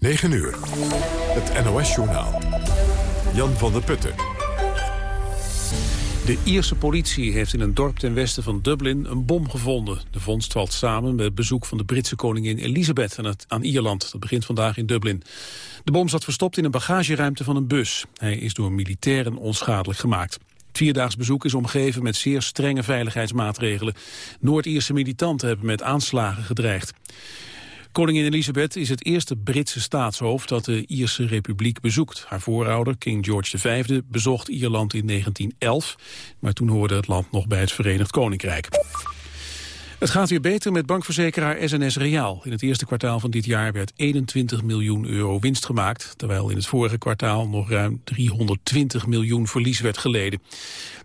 9 uur. Het NOS-journaal. Jan van der Putten. De Ierse politie heeft in een dorp ten westen van Dublin een bom gevonden. De vondst valt samen met het bezoek van de Britse koningin Elizabeth aan, aan Ierland. Dat begint vandaag in Dublin. De bom zat verstopt in een bagageruimte van een bus. Hij is door militairen onschadelijk gemaakt. Het vierdaags bezoek is omgeven met zeer strenge veiligheidsmaatregelen. Noord-Ierse militanten hebben met aanslagen gedreigd. Koningin Elizabeth is het eerste Britse staatshoofd dat de Ierse Republiek bezoekt. Haar voorouder, King George V, bezocht Ierland in 1911, maar toen hoorde het land nog bij het Verenigd Koninkrijk. Het gaat weer beter met bankverzekeraar SNS Reaal. In het eerste kwartaal van dit jaar werd 21 miljoen euro winst gemaakt... terwijl in het vorige kwartaal nog ruim 320 miljoen verlies werd geleden.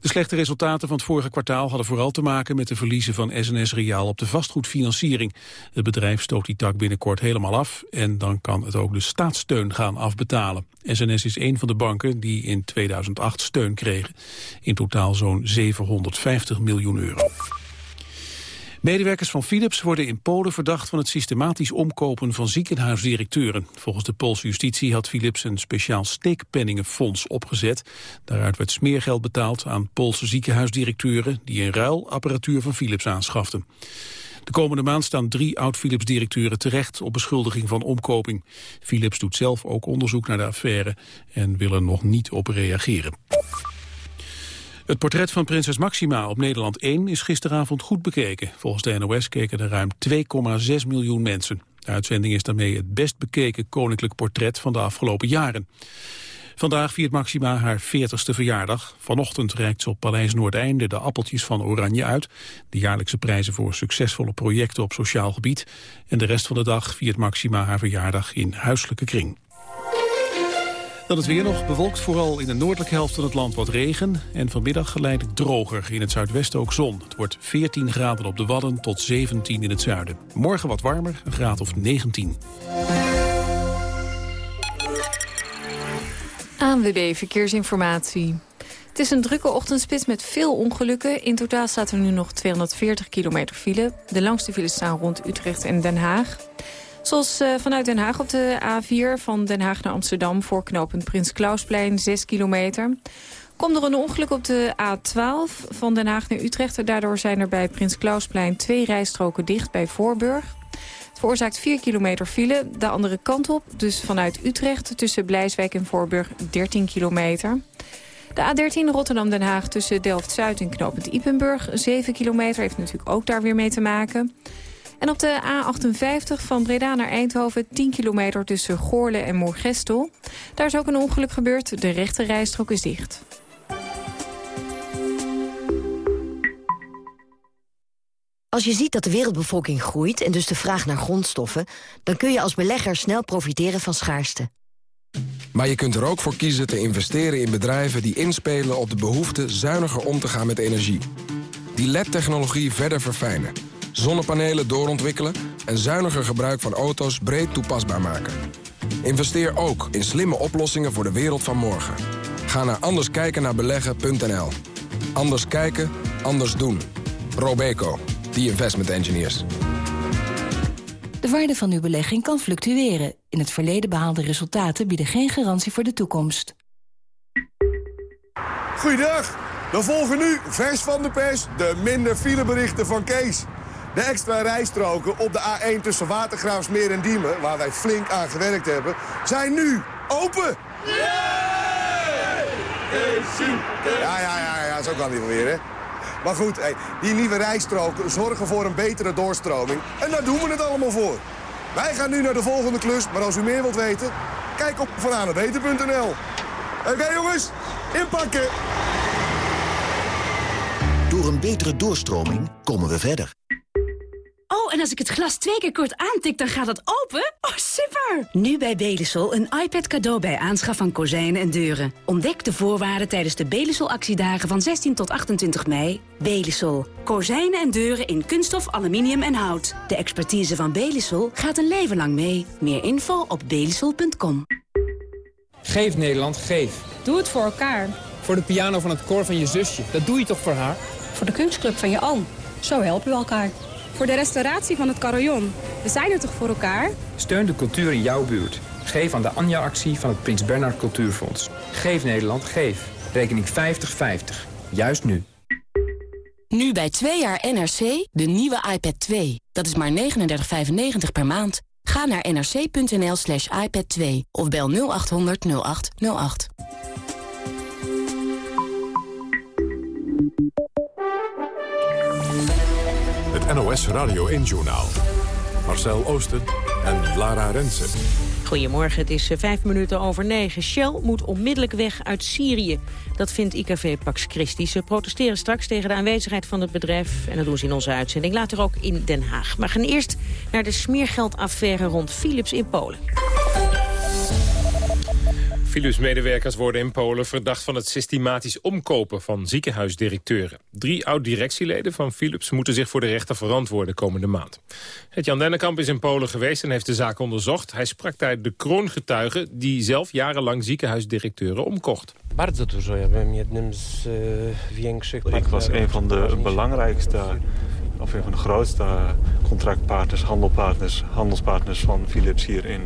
De slechte resultaten van het vorige kwartaal hadden vooral te maken... met de verliezen van SNS Reaal op de vastgoedfinanciering. Het bedrijf stoot die tak binnenkort helemaal af... en dan kan het ook de staatssteun gaan afbetalen. SNS is een van de banken die in 2008 steun kregen. In totaal zo'n 750 miljoen euro. Medewerkers van Philips worden in Polen verdacht van het systematisch omkopen van ziekenhuisdirecteuren. Volgens de Poolse justitie had Philips een speciaal steekpenningenfonds opgezet. Daaruit werd smeergeld betaald aan Poolse ziekenhuisdirecteuren die in ruil apparatuur van Philips aanschaften. De komende maand staan drie oud-Philips-directeuren terecht op beschuldiging van omkoping. Philips doet zelf ook onderzoek naar de affaire en wil er nog niet op reageren. Het portret van prinses Maxima op Nederland 1 is gisteravond goed bekeken. Volgens de NOS keken er ruim 2,6 miljoen mensen. De uitzending is daarmee het best bekeken koninklijk portret van de afgelopen jaren. Vandaag viert Maxima haar 40ste verjaardag. Vanochtend reikt ze op Paleis Noordeinde de appeltjes van Oranje uit. De jaarlijkse prijzen voor succesvolle projecten op sociaal gebied. En de rest van de dag viert Maxima haar verjaardag in huiselijke kring. Dan het weer nog bewolkt, vooral in de noordelijke helft van het land wat regen. En vanmiddag geleidelijk droger, in het zuidwesten ook zon. Het wordt 14 graden op de Wadden tot 17 in het zuiden. Morgen wat warmer, een graad of 19. ANWB Verkeersinformatie. Het is een drukke ochtendspits met veel ongelukken. In totaal staat er nu nog 240 kilometer file. De langste files staan rond Utrecht en Den Haag. Zoals uh, vanuit Den Haag op de A4 van Den Haag naar Amsterdam... voor knooppunt Prins Klausplein, 6 kilometer. Komt er een ongeluk op de A12 van Den Haag naar Utrecht. Daardoor zijn er bij Prins Klausplein twee rijstroken dicht bij Voorburg. Het veroorzaakt 4 kilometer file. De andere kant op, dus vanuit Utrecht... tussen Blijswijk en Voorburg 13 kilometer. De A13 Rotterdam-Den Haag tussen Delft-Zuid en knooppunt Ipenburg. 7 kilometer heeft natuurlijk ook daar weer mee te maken. En op de A58 van Breda naar Eindhoven 10 kilometer tussen Goorle en Moergestel. Daar is ook een ongeluk gebeurd. De rechte rijstrook is dicht. Als je ziet dat de wereldbevolking groeit en dus de vraag naar grondstoffen... dan kun je als belegger snel profiteren van schaarste. Maar je kunt er ook voor kiezen te investeren in bedrijven die inspelen op de behoefte zuiniger om te gaan met energie. Die LED-technologie verder verfijnen zonnepanelen doorontwikkelen... en zuiniger gebruik van auto's breed toepasbaar maken. Investeer ook in slimme oplossingen voor de wereld van morgen. Ga naar anderskijkennaarbeleggen.nl. Anders kijken, anders doen. Robeco, the investment engineers. De waarde van uw belegging kan fluctueren. In het verleden behaalde resultaten bieden geen garantie voor de toekomst. Goeiedag, dan volgen nu, vers van de pers, de minder fileberichten van Kees. De extra rijstroken op de A1 tussen Watergraafsmeer en Diemen... waar wij flink aan gewerkt hebben, zijn nu open! Ja, ja, ja, ja, zo kan die wel weer, hè. Maar goed, die nieuwe rijstroken zorgen voor een betere doorstroming. En daar doen we het allemaal voor. Wij gaan nu naar de volgende klus, maar als u meer wilt weten... kijk op vananeweten.nl. Oké jongens, inpakken! Door een betere doorstroming komen we verder. En als ik het glas twee keer kort aantik, dan gaat het open? Oh, super! Nu bij Belisol een iPad cadeau bij aanschaf van kozijnen en deuren. Ontdek de voorwaarden tijdens de Belisol-actiedagen van 16 tot 28 mei. Belisol. Kozijnen en deuren in kunststof, aluminium en hout. De expertise van Belisol gaat een leven lang mee. Meer info op belisol.com. Geef Nederland, geef. Doe het voor elkaar. Voor de piano van het koor van je zusje. Dat doe je toch voor haar? Voor de kunstclub van je oom. Zo helpen we elkaar. Voor de restauratie van het carillon. We zijn er toch voor elkaar? Steun de cultuur in jouw buurt. Geef aan de Anja-actie van het Prins Bernhard Cultuurfonds. Geef Nederland, geef. Rekening 5050. Juist nu. Nu bij 2 jaar NRC de nieuwe iPad 2. Dat is maar 39,95 per maand. Ga naar nrc.nl slash iPad 2 of bel 0800 0808. NOS Radio 1-journaal. Marcel Oosten en Lara Rensen. Goedemorgen, het is eh, vijf minuten over negen. Shell moet onmiddellijk weg uit Syrië. Dat vindt IKV Pax Christi. Ze protesteren straks tegen de aanwezigheid van het bedrijf. En dat doen ze in onze uitzending. Later ook in Den Haag. Maar gaan eerst naar de smeergeldaffaire rond Philips in Polen. Philips-medewerkers worden in Polen verdacht van het systematisch omkopen van ziekenhuisdirecteuren. Drie oud-directieleden van Philips moeten zich voor de rechter verantwoorden komende maand. Het Jan Dennekamp is in Polen geweest en heeft de zaak onderzocht. Hij sprak daar de kroongetuige die zelf jarenlang ziekenhuisdirecteuren omkocht. Bardzo dużo. Ja byłem jednym z e, większych Ik was een van de belangrijkste, of een van de grootste contractpartners, handelpartners, handelspartners van Philips hier in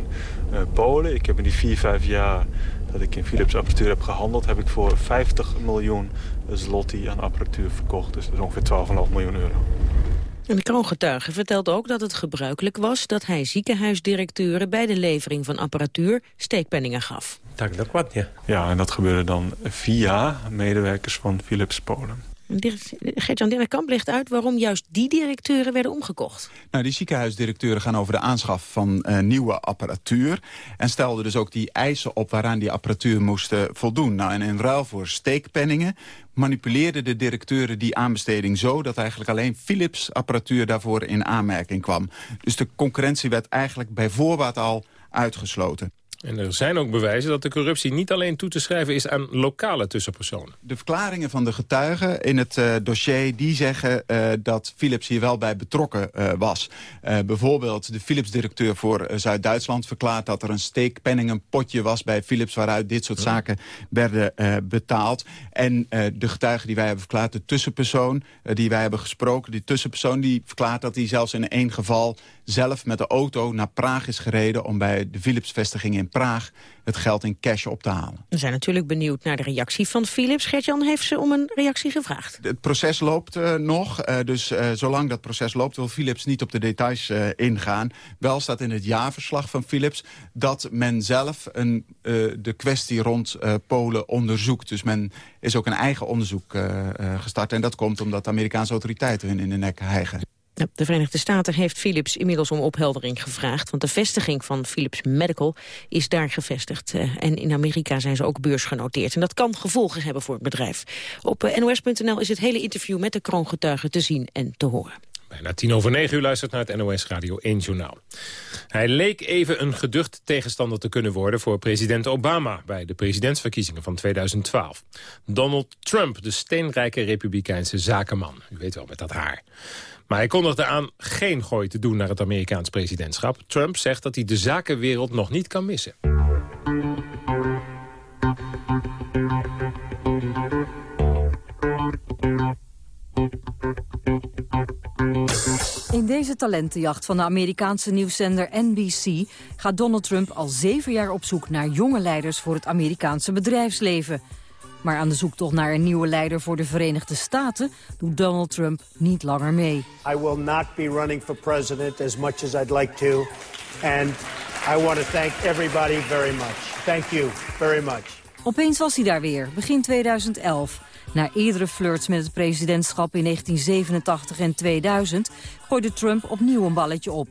uh, Polen. Ik heb in die vier, vijf jaar dat ik in Philips apparatuur heb gehandeld... heb ik voor 50 miljoen zloty aan apparatuur verkocht. Dus dat is ongeveer 12,5 miljoen euro. En de kroongetuige vertelt ook dat het gebruikelijk was... dat hij ziekenhuisdirecteuren bij de levering van apparatuur steekpenningen gaf. Tak, dokładnie. Ja, en dat gebeurde dan via medewerkers van Philips Polen. Gert-Jan Dennekamp legt uit waarom juist die directeuren werden omgekocht. Nou, die ziekenhuisdirecteuren gaan over de aanschaf van uh, nieuwe apparatuur. En stelden dus ook die eisen op waaraan die apparatuur moest uh, voldoen. Nou, en in ruil voor steekpenningen manipuleerden de directeuren die aanbesteding zo... dat eigenlijk alleen Philips apparatuur daarvoor in aanmerking kwam. Dus de concurrentie werd eigenlijk bij voorbaat al uitgesloten. En er zijn ook bewijzen dat de corruptie niet alleen toe te schrijven is aan lokale tussenpersonen. De verklaringen van de getuigen in het uh, dossier die zeggen uh, dat Philips hier wel bij betrokken uh, was. bijvoorbeeld de Philips-directeur voor Zuid-Duitsland verklaart dat er een steekpenningenpotje was bij Philips waaruit dit soort zaken werden betaald. En de getuige die wij hebben verklaard, de tussenpersoon die wij hebben gesproken, die tussenpersoon die verklaart dat hij zelfs in één geval zelf met de auto naar Praag is gereden om bij de Philips-vestiging in Praag het geld in cash op te halen. We zijn natuurlijk benieuwd naar de reactie van Philips. Gertjan heeft ze om een reactie gevraagd. Het proces loopt uh, nog, uh, dus uh, zolang dat proces loopt... wil Philips niet op de details ingaan. Wel staat in het jaarverslag van Philips... dat men zelf een, de kwestie rond Polen onderzoekt. Dus men is ook een eigen onderzoek gestart. En dat komt omdat de Amerikaanse autoriteiten hun in de nek hijgen. De Verenigde Staten heeft Philips inmiddels om opheldering gevraagd. Want de vestiging van Philips Medical is daar gevestigd. Eh, en in Amerika zijn ze ook beursgenoteerd. En dat kan gevolgen hebben voor het bedrijf. Op eh, nos.nl is het hele interview met de kroongetuigen te zien en te horen. Bijna tien over negen uur luistert naar het NOS Radio 1 Journaal. Hij leek even een geducht tegenstander te kunnen worden voor president Obama... bij de presidentsverkiezingen van 2012. Donald Trump, de steenrijke republikeinse zakenman. U weet wel, met dat haar. Maar hij kondigde aan geen gooi te doen naar het Amerikaans presidentschap. Trump zegt dat hij de zakenwereld nog niet kan missen. In deze talentenjacht van de Amerikaanse nieuwszender NBC... gaat Donald Trump al zeven jaar op zoek naar jonge leiders voor het Amerikaanse bedrijfsleven... Maar aan de zoektocht naar een nieuwe leider voor de Verenigde Staten doet Donald Trump niet langer mee. I will not be running for president as much as I'd like to. And I want to thank everybody very much. Thank you very much. Opeens was hij daar weer, begin 2011. Na eerdere flirts met het presidentschap in 1987 en 2000... gooide Trump opnieuw een balletje op.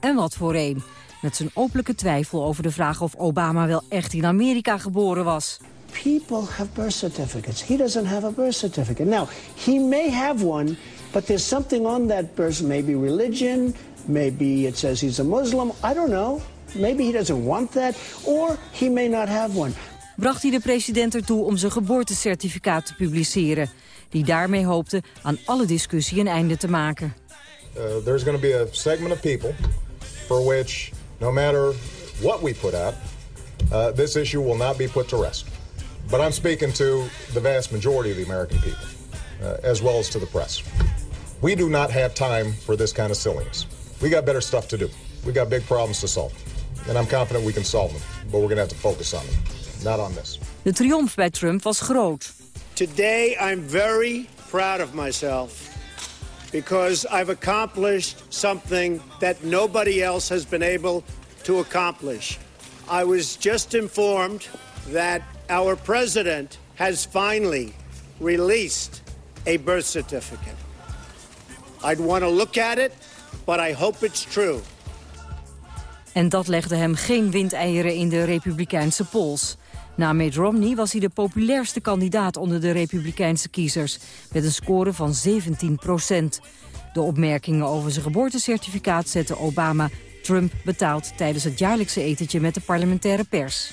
En wat voor een. Met zijn openlijke twijfel over de vraag of Obama wel echt in Amerika geboren was. People have birth certificates. He doesn't have a birth certificate. Now, he may have one, but there's something on that birth, maybe religion, maybe it says he's a Muslim, I don't know. Maybe he doesn't want that, or he may not have one. Bracht hij de president ertoe om zijn geboortecertificaat te publiceren, die daarmee hoopte aan alle discussie een einde te maken. Uh, there's going to be a segment of people for which, no matter what we put out, uh, this issue will not be put to rest. But I'm speaking to the vast majority of the American people, uh, as well as to the press. We do not have time for this kind of silliness. We got better stuff to do. We got big problems to solve. and I'm confident we can solve them. But we're going to have to focus on them, not on this. De triomf bij Trump was groot. Today I'm very proud of myself because I've accomplished something that nobody else has been able to accomplish. I was just informed that our president has finally released a birth certificate. I'd want to look at it, but I hope it's true. En dat legde hem geen windeieren in de republikeinse polls. Na Mitt Romney was hij de populairste kandidaat onder de republikeinse kiezers... met een score van 17 procent. De opmerkingen over zijn geboortecertificaat zette Obama Trump betaald... tijdens het jaarlijkse etentje met de parlementaire pers.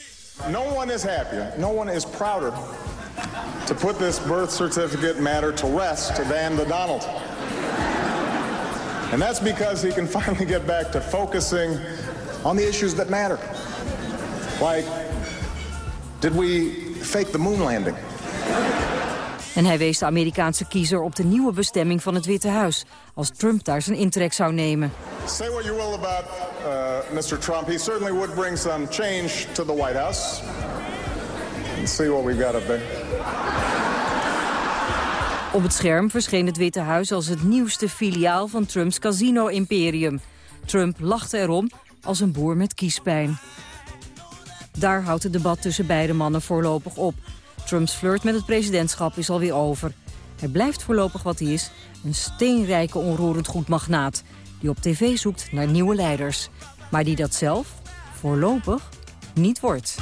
No one is happier, no one is prouder to put this birth certificate matter to rest than the Donald. And that's because he can finally get back to focusing on the issues that matter. Like, did we fake the moon landing? En hij wees de Amerikaanse kiezer op de nieuwe bestemming van het Witte Huis... als Trump daar zijn intrek zou nemen. Say what you will about uh, Mr. Trump. He certainly would bring some change to the White House. Let's see what we've got up there. Op het scherm verscheen het Witte Huis als het nieuwste filiaal van Trumps casino-imperium. Trump lachte erom als een boer met kiespijn. Daar houdt het debat tussen beide mannen voorlopig op. Trumps flirt met het presidentschap is alweer over. Hij blijft voorlopig wat hij is, een steenrijke onroerend goedmagnaat... die op tv zoekt naar nieuwe leiders. Maar die dat zelf voorlopig niet wordt.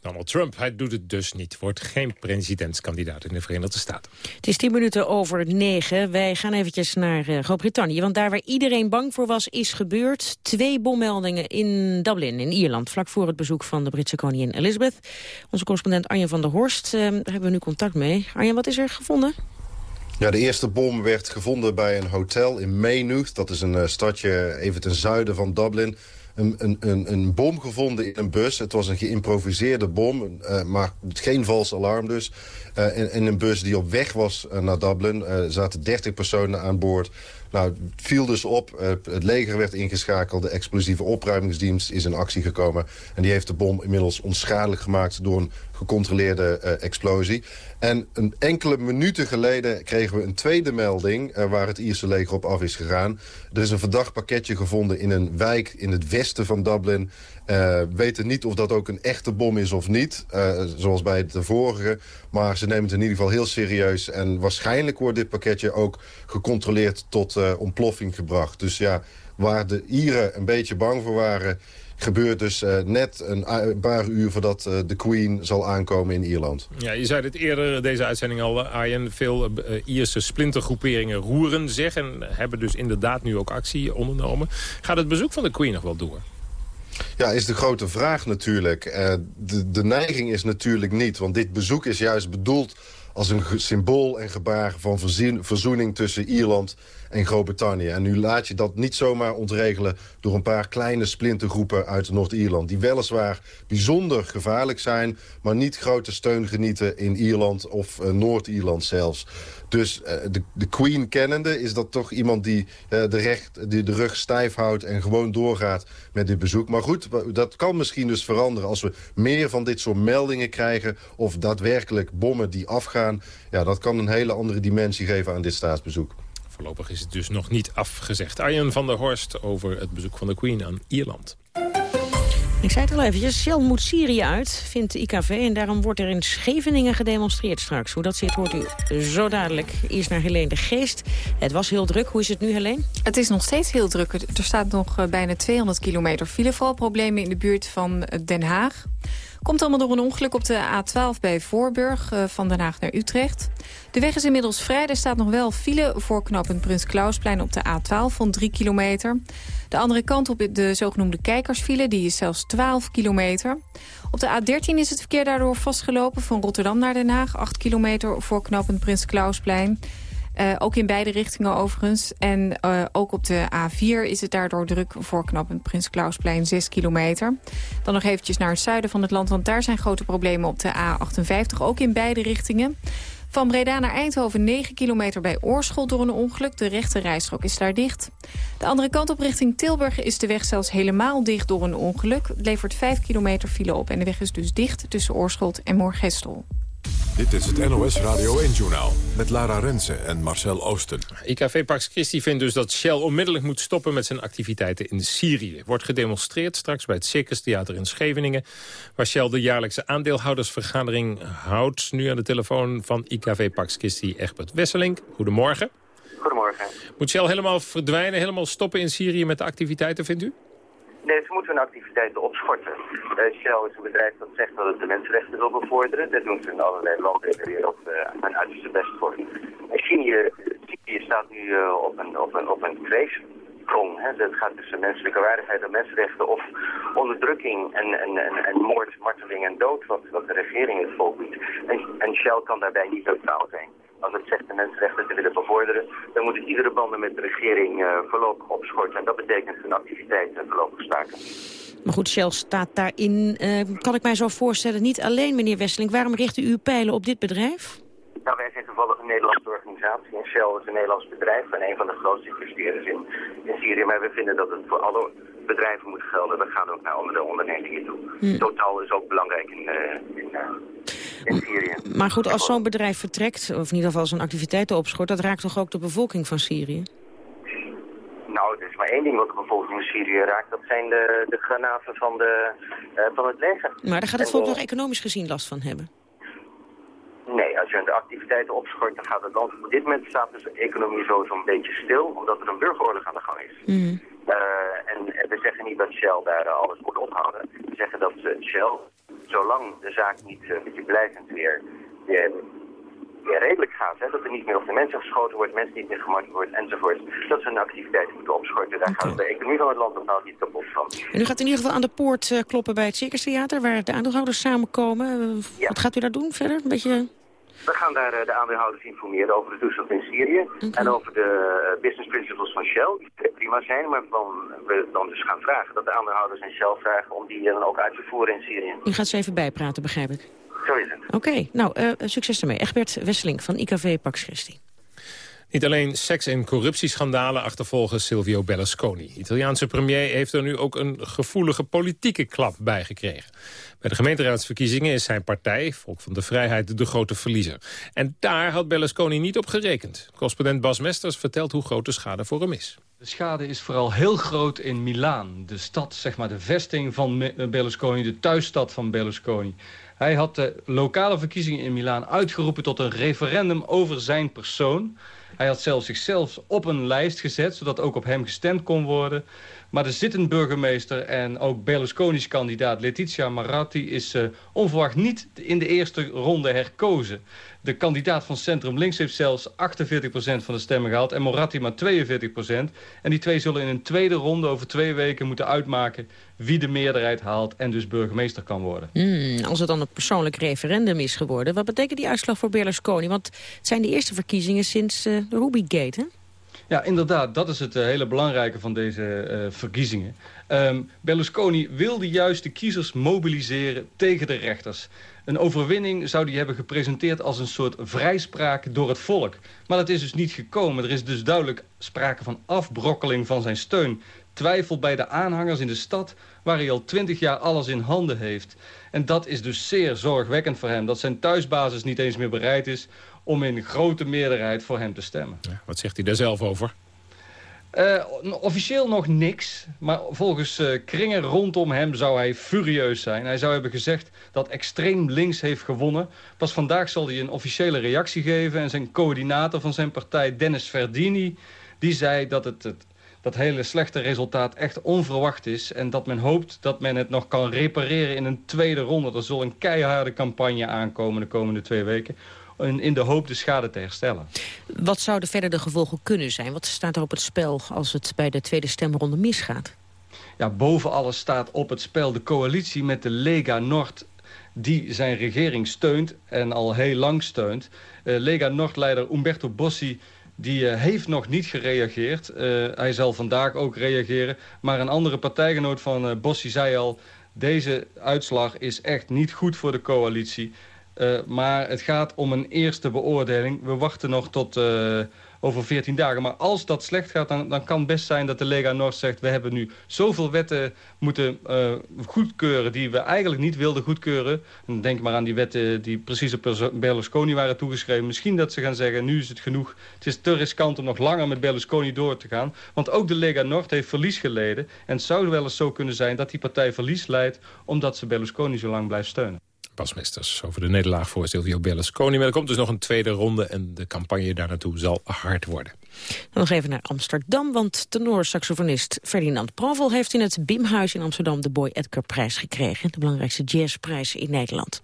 Donald Trump, hij doet het dus niet. Wordt geen presidentskandidaat in de Verenigde Staten. Het is tien minuten over negen. Wij gaan eventjes naar uh, Groot-Brittannië. Want daar waar iedereen bang voor was, is gebeurd. Twee bommeldingen in Dublin, in Ierland. Vlak voor het bezoek van de Britse koningin Elizabeth. Onze correspondent Arjen van der Horst, uh, daar hebben we nu contact mee. Arjen, wat is er gevonden? Ja, de eerste bom werd gevonden bij een hotel in Maynooth. Dat is een uh, stadje even ten zuiden van Dublin een, een, een, een bom gevonden in een bus. Het was een geïmproviseerde bom, uh, maar geen vals alarm dus. Uh, in, in, een bus die op weg was uh, naar Dublin. Zaten 30 personen aan boord. Nou, het viel dus op. het leger werd ingeschakeld. De explosieve opruimingsdienst is in actie gekomen. En die heeft de bom inmiddels onschadelijk gemaakt... door een gecontroleerde explosie. En een enkele minuten geleden kregen we een tweede melding... Uh, waar het Ierse leger op af is gegaan. Er is een verdacht pakketje gevonden in een wijk in het westen van Dublin. Uh, weten niet of dat ook een echte bom is of niet. Uh, zoals bij de vorige. Maar ze nemen het in ieder geval heel serieus. En waarschijnlijk wordt dit pakketje ook gecontroleerd tot ontploffing gebracht. Dus ja, waar de Ieren een beetje bang voor waren gebeurt dus net een, paar uur voordat de Queen zal aankomen in Ierland. Ja, je zei het eerder deze uitzending al, Arjen. Veel Ierse splintergroeperingen roeren zich... en hebben dus inderdaad nu ook actie ondernomen. Gaat het bezoek van de Queen nog wel door? Ja, is de grote vraag natuurlijk. de, de neiging is natuurlijk niet, want dit bezoek is juist bedoeld als een symbool en gebaar van verzoening tussen Ierland en Groot-Brittannië. En nu laat je dat niet zomaar ontregelen door een paar kleine splintergroepen uit Noord-Ierland. Die weliswaar bijzonder gevaarlijk zijn, maar niet grote steun genieten in Ierland of uh, Noord-Ierland zelfs. Dus uh, de, de, Queen kennende is dat toch iemand die, uh, de, recht, die de rug stijf houdt en gewoon doorgaat met dit bezoek. Maar goed, dat kan misschien dus veranderen als we meer van dit soort meldingen krijgen of daadwerkelijk bommen die afgaan. Ja, dat kan een hele andere dimensie geven aan dit staatsbezoek. Voorlopig is het dus nog niet afgezegd. Arjen van der Horst over het bezoek van de Queen aan Ierland. Ik zei het al eventjes, Shell moet Syrië uit, vindt de IKV... en daarom wordt er in Scheveningen gedemonstreerd straks. Hoe dat zit, hoort u zo dadelijk. Eerst naar Helene de Geest. Het was heel druk. Hoe is het nu, Helene? Het is nog steeds heel druk. Er staat nog eh, bijna 200 kilometer file. Vooral problemen in de buurt van eh, Den Haag. Komt allemaal door een ongeluk op de A12 bij Voorburg, uh, van Den Haag naar Utrecht. De weg is inmiddels vrij. Er staat nog wel file voor knooppunt Prins Klausplein op de A12 van 3 kilometer. De andere kant op de zogenoemde kijkersfile, die is zelfs 12 kilometer. Op de A13 is het verkeer daardoor vastgelopen van Rotterdam naar Den Haag. 8 kilometer voor Prins Klausplein. Uh, ook in beide richtingen overigens. En uh, ook op de A4 is het daardoor druk voor knooppunt Prins Klausplein 6 kilometer. Dan nog eventjes naar het zuiden van het land, want daar zijn grote problemen op de A58. Ook in beide richtingen. Van Breda naar Eindhoven 9 kilometer bij Oorschot door een ongeluk. De rechte rijstrook is daar dicht. De andere kant op richting Tilburg is de weg zelfs helemaal dicht door een ongeluk. Het levert 5 kilometer file op en de weg is dus dicht tussen Oorschot en Moorgestel. Dit is het NOS Radio 1-journaal met Lara Rensen en Marcel Oosten. IKV Pax Christi vindt dus dat Shell onmiddellijk moet stoppen met zijn activiteiten in Syrië. Wordt gedemonstreerd straks bij het Circus Theater in Scheveningen... waar Shell de jaarlijkse aandeelhoudersvergadering houdt. Nu aan de telefoon van IKV Pax Christi Egbert Wesseling. Goedemorgen. Goedemorgen. Moet Shell helemaal verdwijnen, helemaal stoppen in Syrië met de activiteiten, vindt u? Nee, ze moeten hun activiteiten opschorten. Uh, Shell is een bedrijf dat zegt dat het de mensenrechten wil bevorderen. Dat doen ze in allerlei landen in de wereld uh, hun uiterste best voor. Syrië, Syrië staat nu uh, op een, op een, op een. Het gaat tussen menselijke waardigheid en mensenrechten of onderdrukking en, en, en, moord, marteling en dood, wat, wat de regering het volk. En, en Shell kan daarbij niet neutraal zijn als het zegt de mensenrechten te willen bevorderen, dan moeten iedere banden met de regering uh, voorlopig opschorten. En dat betekent hun activiteiten voorlopig staken. Maar goed, Shell staat daarin, uh, kan ik mij zo voorstellen, niet alleen, meneer Wesseling. Waarom richt u uw pijlen op dit bedrijf? Nou, wij zijn toevallig een Nederlandse organisatie. En Shell is een Nederlands bedrijf en een van de grootste investeerders in, in Syrië. Maar we vinden dat het voor alle bedrijven moet gelden. We gaan ook naar andere ondernemingen toe. Hmm. Totaal is ook belangrijk in, uh, in, in Syrië. Maar goed, als zo'n bedrijf vertrekt, of in ieder geval zijn activiteiten opschort... dat raakt toch ook de bevolking van Syrië? Nou, er is maar één ding wat de bevolking van Syrië raakt. Dat zijn de, de granaten van, de, uh, van het leger. Maar daar gaat het volk nog economisch gezien last van hebben? Nee, als je de activiteiten opschort, dan gaat het land... Op dit moment staat dus de economie zo zo'n beetje stil, omdat er een burgeroorlog aan de gang is. Mm. Uh, en we zeggen niet dat Shell daar uh, alles moet ophouden. We zeggen dat Shell, zolang de zaak niet een beetje blijvend weer, weer, weer redelijk gaat, hè, dat er niet meer op de mensen geschoten wordt, mensen niet meer gemarteld wordt enzovoort, dat ze hun activiteiten moeten opschorten. Daar okay. gaat de economie van het land totaal niet kapot van. En u gaat in ieder geval aan de poort uh, kloppen bij het Circus Theater, waar de aandeelhouders samenkomen. Ja. Wat gaat u daar doen verder? Een beetje... We gaan daar de aandeelhouders informeren over de Syrië okay. en over de uh, business principles van Shell. Die prima zijn, maar van, we dan dus gaan vragen dat de aandeelhouders en Shell vragen om die dan ook uit te voeren in Syrië. U gaat ze even bijpraten, begrijp ik. Zo is het. Oké, okay, nou, uh, succes ermee. Egbert Wesseling van IKV Pax Christi. Niet alleen seks- en corruptieschandalen achtervolgen Silvio Berlusconi. Italiaanse premier heeft er nu ook een gevoelige politieke klap bij gekregen. Bij de gemeenteraadsverkiezingen is zijn partij, Volk van de Vrijheid, de grote verliezer. En daar had Berlusconi niet op gerekend. Correspondent Bas Mesters vertelt hoe groot de schade voor hem is. De schade is vooral heel groot in Milaan. De stad, zeg maar de vesting van Berlusconi, de thuisstad van Berlusconi. Hij had de lokale verkiezingen in Milaan uitgeroepen tot een referendum over zijn persoon. Hij had zelfs zichzelf op een lijst gezet, zodat ook op hem gestemd kon worden. Maar de zittend burgemeester en ook Berlusconi's kandidaat Letizia Maratti... is uh, onverwacht niet in de eerste ronde herkozen. De kandidaat van Centrum Links heeft zelfs 48% van de stemmen gehaald... en Moratti maar 42%. En die twee zullen in een tweede ronde over twee weken moeten uitmaken... wie de meerderheid haalt en dus burgemeester kan worden. Mm, als het dan een persoonlijk referendum is geworden... wat betekent die uitslag voor Berlusconi? Want het zijn de eerste verkiezingen sinds uh, de Rubygate, hè? Ja, inderdaad. Dat is het uh, hele belangrijke van deze uh, verkiezingen. Um, Berlusconi wilde juist de kiezers mobiliseren tegen de rechters. Een overwinning zou die hebben gepresenteerd als een soort vrijspraak door het volk. Maar dat is dus niet gekomen. Er is dus duidelijk sprake van afbrokkeling van zijn steun. Twijfel bij de aanhangers in de stad waar hij al twintig jaar alles in handen heeft. En dat is dus zeer zorgwekkend voor hem. Dat zijn thuisbasis niet eens meer bereid is om in grote meerderheid voor hem te stemmen. Ja, wat zegt hij daar zelf over? Uh, officieel nog niks, maar volgens uh, kringen rondom hem zou hij furieus zijn. Hij zou hebben gezegd dat extreem links heeft gewonnen. Pas vandaag zal hij een officiële reactie geven... en zijn coördinator van zijn partij, Dennis Verdini... die zei dat het, het dat hele slechte resultaat echt onverwacht is... en dat men hoopt dat men het nog kan repareren in een tweede ronde. Er zal een keiharde campagne aankomen de komende twee weken in de hoop de schade te herstellen. Wat zouden verder de gevolgen kunnen zijn? Wat staat er op het spel als het bij de tweede stemronde misgaat? Ja, boven alles staat op het spel de coalitie met de Lega Nord die zijn regering steunt en al heel lang steunt. Uh, Lega Nord-leider Umberto Bossi die uh, heeft nog niet gereageerd. Uh, hij zal vandaag ook reageren. Maar een andere partijgenoot van Bossi zei al... deze uitslag is echt niet goed voor de coalitie. Maar het gaat om een eerste beoordeling. We wachten nog tot over 14 dagen. Maar als dat slecht gaat, dan, dan kan best zijn dat de Lega Nord zegt... we hebben nu zoveel wetten moeten uh, goedkeuren die we eigenlijk niet wilden goedkeuren. denk maar aan die wetten die precies op Berlusconi waren toegeschreven. Misschien dat ze gaan zeggen, nu is het genoeg. Het is te riskant om nog langer met Berlusconi door te gaan. Want ook de Lega Nord heeft verlies geleden. En het zou wel eens zo kunnen zijn dat die partij verlies leidt... omdat ze Berlusconi zo lang blijft steunen. Pasmesters over de nederlaag voor Silvio Berlusconi. Maar er komt dus nog een tweede ronde en de campagne daar naartoe zal hard worden. nog even naar Amsterdam, want tenor-saxofonist Ferdinand Provel... heeft in het Bimhuis in Amsterdam de Boy Edgar-prijs gekregen. De belangrijkste jazzprijs in Nederland.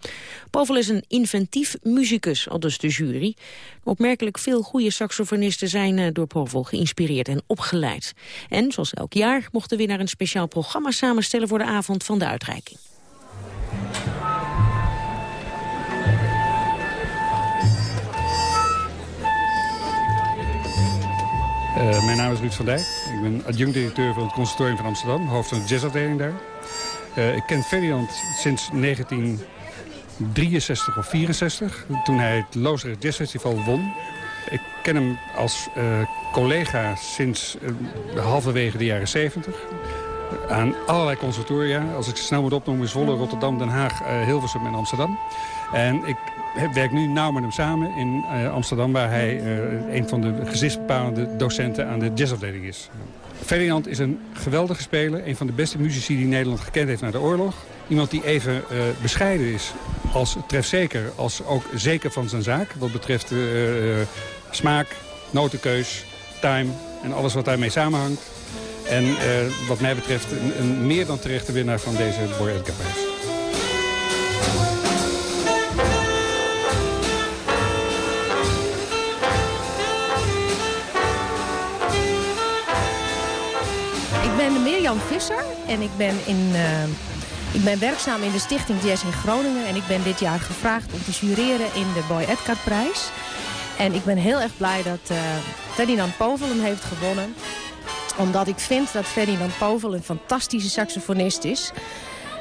Provel is een inventief muzikus, al dus de jury. Opmerkelijk veel goede saxofonisten zijn eh, door Provel geïnspireerd en opgeleid. En, zoals elk jaar, mocht de winnaar een speciaal programma samenstellen... voor de avond van de uitreiking. Uh, mijn naam is Ruud van Dijk. Ik ben adjunct-directeur van het Conservatorium van Amsterdam, hoofd van de jazzafdeling daar. Uh, ik ken Ferdinand sinds 1963 of 64, toen hij het Loosdrecht Jazz Festival won. Ik ken hem als uh, collega sinds halverwege de jaren 70 aan allerlei conservatoria. Als ik ze snel moet opnoemen, Zwolle, Rotterdam, Den Haag, Hilversum en Amsterdam. En ik werk nu nauw met hem samen in uh, Amsterdam... waar hij uh, een van de gezichtsbepalende docenten aan de jazzafdeling is. Ferdinand is een geweldige speler. Een van de beste muzici die Nederland gekend heeft na de oorlog. Iemand die even uh, bescheiden is als trefzeker, als ook zeker van zijn zaak. Wat betreft smaak, notenkeus, time en alles wat daarmee samenhangt. En wat mij betreft een, een, meer dan terechte winnaar van deze Boy Edgar en ik ben, in, uh, ik ben werkzaam in de Stichting Jazz in Groningen. En ik ben dit jaar gevraagd om te jureren in de Boy Edgar prijs. En ik ben heel erg blij dat uh, Ferdinand Povel hem heeft gewonnen. Omdat ik vind dat Ferdinand Povel een fantastische saxofonist is.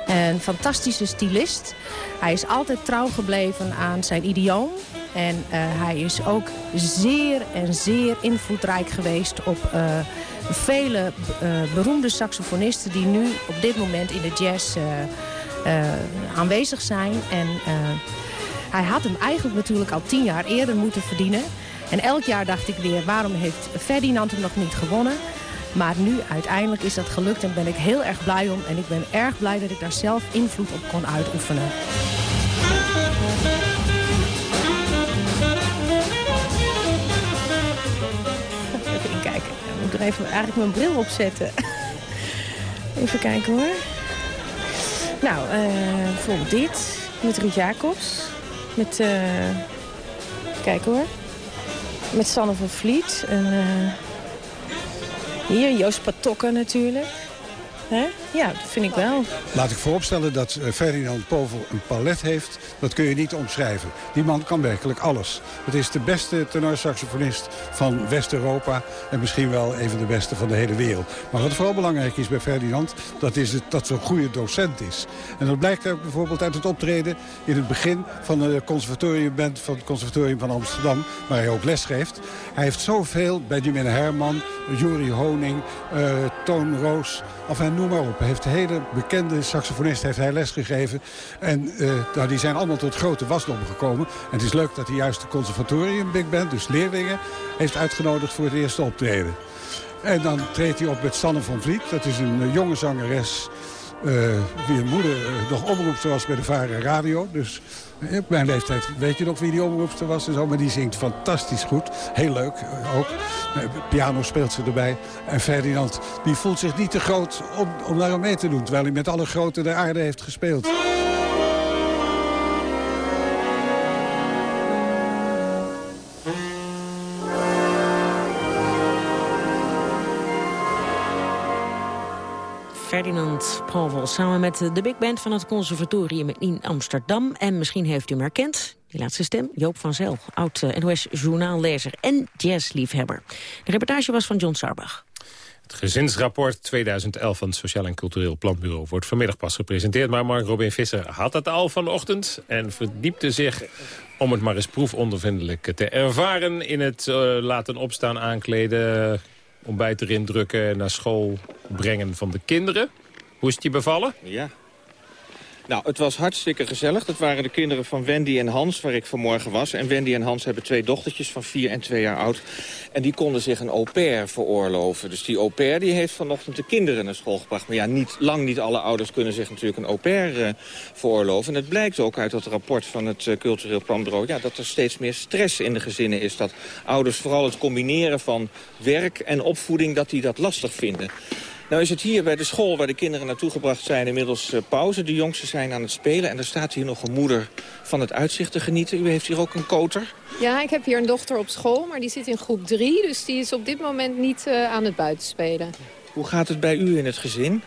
Een fantastische stylist. Hij is altijd trouw gebleven aan zijn idioom. En uh, hij is ook zeer en zeer invloedrijk geweest op uh, vele uh, beroemde saxofonisten... die nu op dit moment in de jazz aanwezig zijn. En hij had hem eigenlijk natuurlijk al tien jaar eerder moeten verdienen. En elk jaar dacht ik weer, waarom heeft Ferdinand hem nog niet gewonnen? Maar nu uiteindelijk is dat gelukt en ben ik heel erg blij om. En ik ben erg blij dat ik daar zelf invloed op kon uitoefenen. Er even eigenlijk mijn bril opzetten. Even kijken hoor. Nou, uh, bijvoorbeeld dit. Met Ruud Jacobs. Met, uh, kijk hoor. Met Sanne van Vliet. En, uh, hier, Joost Patokken natuurlijk. Ja, dat vind ik wel. Laat ik vooropstellen dat eh, Ferdinand Povel een palet heeft. Dat kun je niet omschrijven. Die man kan werkelijk alles. Het is de beste tenorsaxofonist van West-Europa. En misschien wel een van de beste van de hele wereld. Maar wat vooral belangrijk is bij Ferdinand... dat is het, dat zo'n goede docent is. En dat blijkt ook bijvoorbeeld uit het optreden... in het begin van de conservatoriumband van het conservatorium van Amsterdam... waar hij ook les geeft. Hij heeft zoveel, Benjamin Herman, Juri Honing, uh, Toon Roos... noem maar op. Heeft hele bekende saxofonisten heeft hij lesgegeven. En uh, nou, die zijn allemaal tot grote wasdom gekomen. En het is leuk dat hij juist de conservatorium Big Band, dus leerlingen, heeft uitgenodigd voor het eerste optreden. En dan treedt hij op met Sanne van Vliet. Dat is een uh, jonge zangeres uh, wie een moeder nog omroepster was bij de Varen Radio. Dus op mijn leeftijd weet je nog wie die omroepster was en zo. Maar die zingt fantastisch goed. Heel leuk ook. Piano speelt ze erbij. En Ferdinand die voelt zich niet te groot om, om daar mee te doen. Terwijl hij met alle grote der aarde heeft gespeeld. Ferdinand Provel samen met de big band van het conservatorium in Amsterdam. En misschien heeft u hem herkend. Die laatste stem, Joop van Zel, oud NOS-journaallezer en jazzliefhebber. De reportage was van John Sarbach. Het gezinsrapport 2011 van het Sociaal en Cultureel Planbureau... wordt vanmiddag pas gepresenteerd. Maar Mark Robin Visser had het al vanochtend... en verdiepte zich om het maar eens proefondervindelijk te ervaren... in het uh, laten opstaan, aankleden, ontbijt erin drukken... naar school brengen van de kinderen. Hoe is je bevallen? Ja, nou, het was hartstikke gezellig. Dat waren de kinderen van Wendy en Hans, waar ik vanmorgen was. En Wendy en Hans hebben twee dochtertjes van vier en twee jaar oud. En die konden zich een au pair veroorloven. Dus die au pair die heeft vanochtend de kinderen naar school gebracht. Maar ja, niet, lang niet alle ouders kunnen zich natuurlijk een au pair uh, veroorloven. En het blijkt ook uit dat rapport van het uh, Cultureel Planbureau... Ja, dat er steeds meer stress in de gezinnen is. Dat ouders vooral het combineren van werk en opvoeding... dat die dat lastig vinden. Nou is het hier bij de school waar de kinderen naartoe gebracht zijn inmiddels uh, pauze. De jongsten zijn aan het spelen en er staat hier nog een moeder van het uitzicht te genieten. U heeft hier ook een koter. Ja, ik heb hier een dochter op school, maar die zit in groep 3. Dus die is op dit moment niet uh, aan het buitenspelen. Hoe gaat het bij u in het gezin?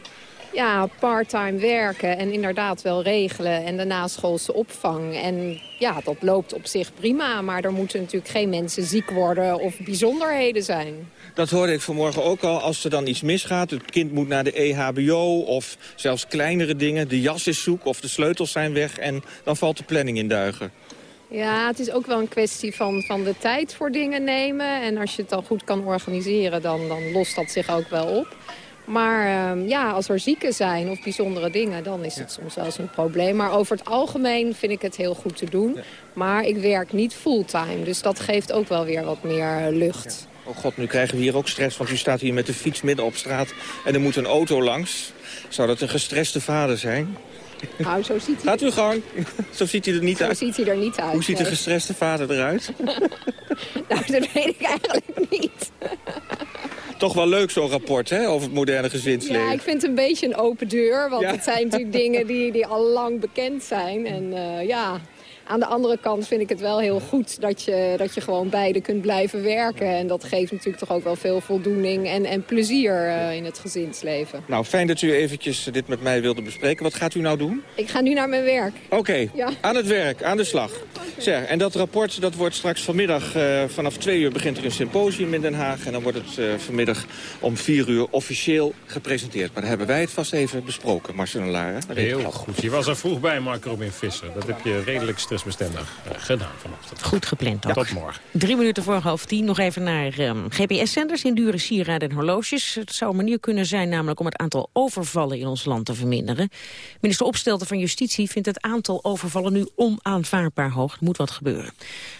Ja, parttime werken en inderdaad wel regelen. En de naschoolse opvang. En ja, dat loopt op zich prima. Maar er moeten natuurlijk geen mensen ziek worden of bijzonderheden zijn. Dat hoorde ik vanmorgen ook al. Als er dan iets misgaat, het kind moet naar de EHBO... of zelfs kleinere dingen, de jas is zoek of de sleutels zijn weg... en dan valt de planning in duigen. Ja, het is ook wel een kwestie van, van de tijd voor dingen nemen. En als je het dan goed kan organiseren, dan, dan lost dat zich ook wel op. Maar uh, ja, als er zieken zijn of bijzondere dingen, dan is het soms wel eens een probleem. Maar over het algemeen vind ik het heel goed te doen. Ja. Maar ik werk niet fulltime, dus dat geeft ook wel weer wat meer lucht. Oh god, nu krijgen we hier ook stress, want u staat hier met de fiets midden op straat... en er moet een auto langs. Zou dat een gestreste vader zijn? Nou, zo ziet hij... Gaat u gang. Zo ziet hij er niet zo uit. Zo ziet hij er niet uit. Hoe ziet de gestreste vader eruit? nou, dat weet ik eigenlijk niet. Toch wel leuk zo'n rapport hè, over het moderne gezinsleven. Ja, ik vind het een beetje een open deur. Want ja. het zijn natuurlijk dingen die, die al lang bekend zijn. En uh, ja, aan de andere kant vind ik het wel heel goed dat je, dat je gewoon beide kunt blijven werken. En dat geeft natuurlijk toch ook wel veel voldoening en, en plezier uh, in het gezinsleven. Nou, fijn dat u eventjes dit met mij wilde bespreken. Wat gaat u nou doen? Ik ga nu naar mijn werk. Oké, okay. ja. aan het werk, aan de slag. Zeg, en dat rapport dat wordt straks vanmiddag, uh, vanaf twee uur begint er een symposium in Den Haag. En dan wordt het uh, vanmiddag om vier uur officieel gepresenteerd. Maar dan hebben wij het vast even besproken, Marcel en Lara. Heel goed. Je was er vroeg bij, Mark Robin Visser. Dat heb je redelijk uh, gedaan vanochtend. Goed gepland. Ja, tot morgen. Drie minuten voor half tien. Nog even naar um, GPS-zenders in dure sieraden en horloges. Het zou een manier kunnen zijn namelijk om het aantal overvallen in ons land te verminderen. Minister Opstelten van Justitie vindt het aantal overvallen nu onaanvaardbaar hoog. Er moet wat gebeuren.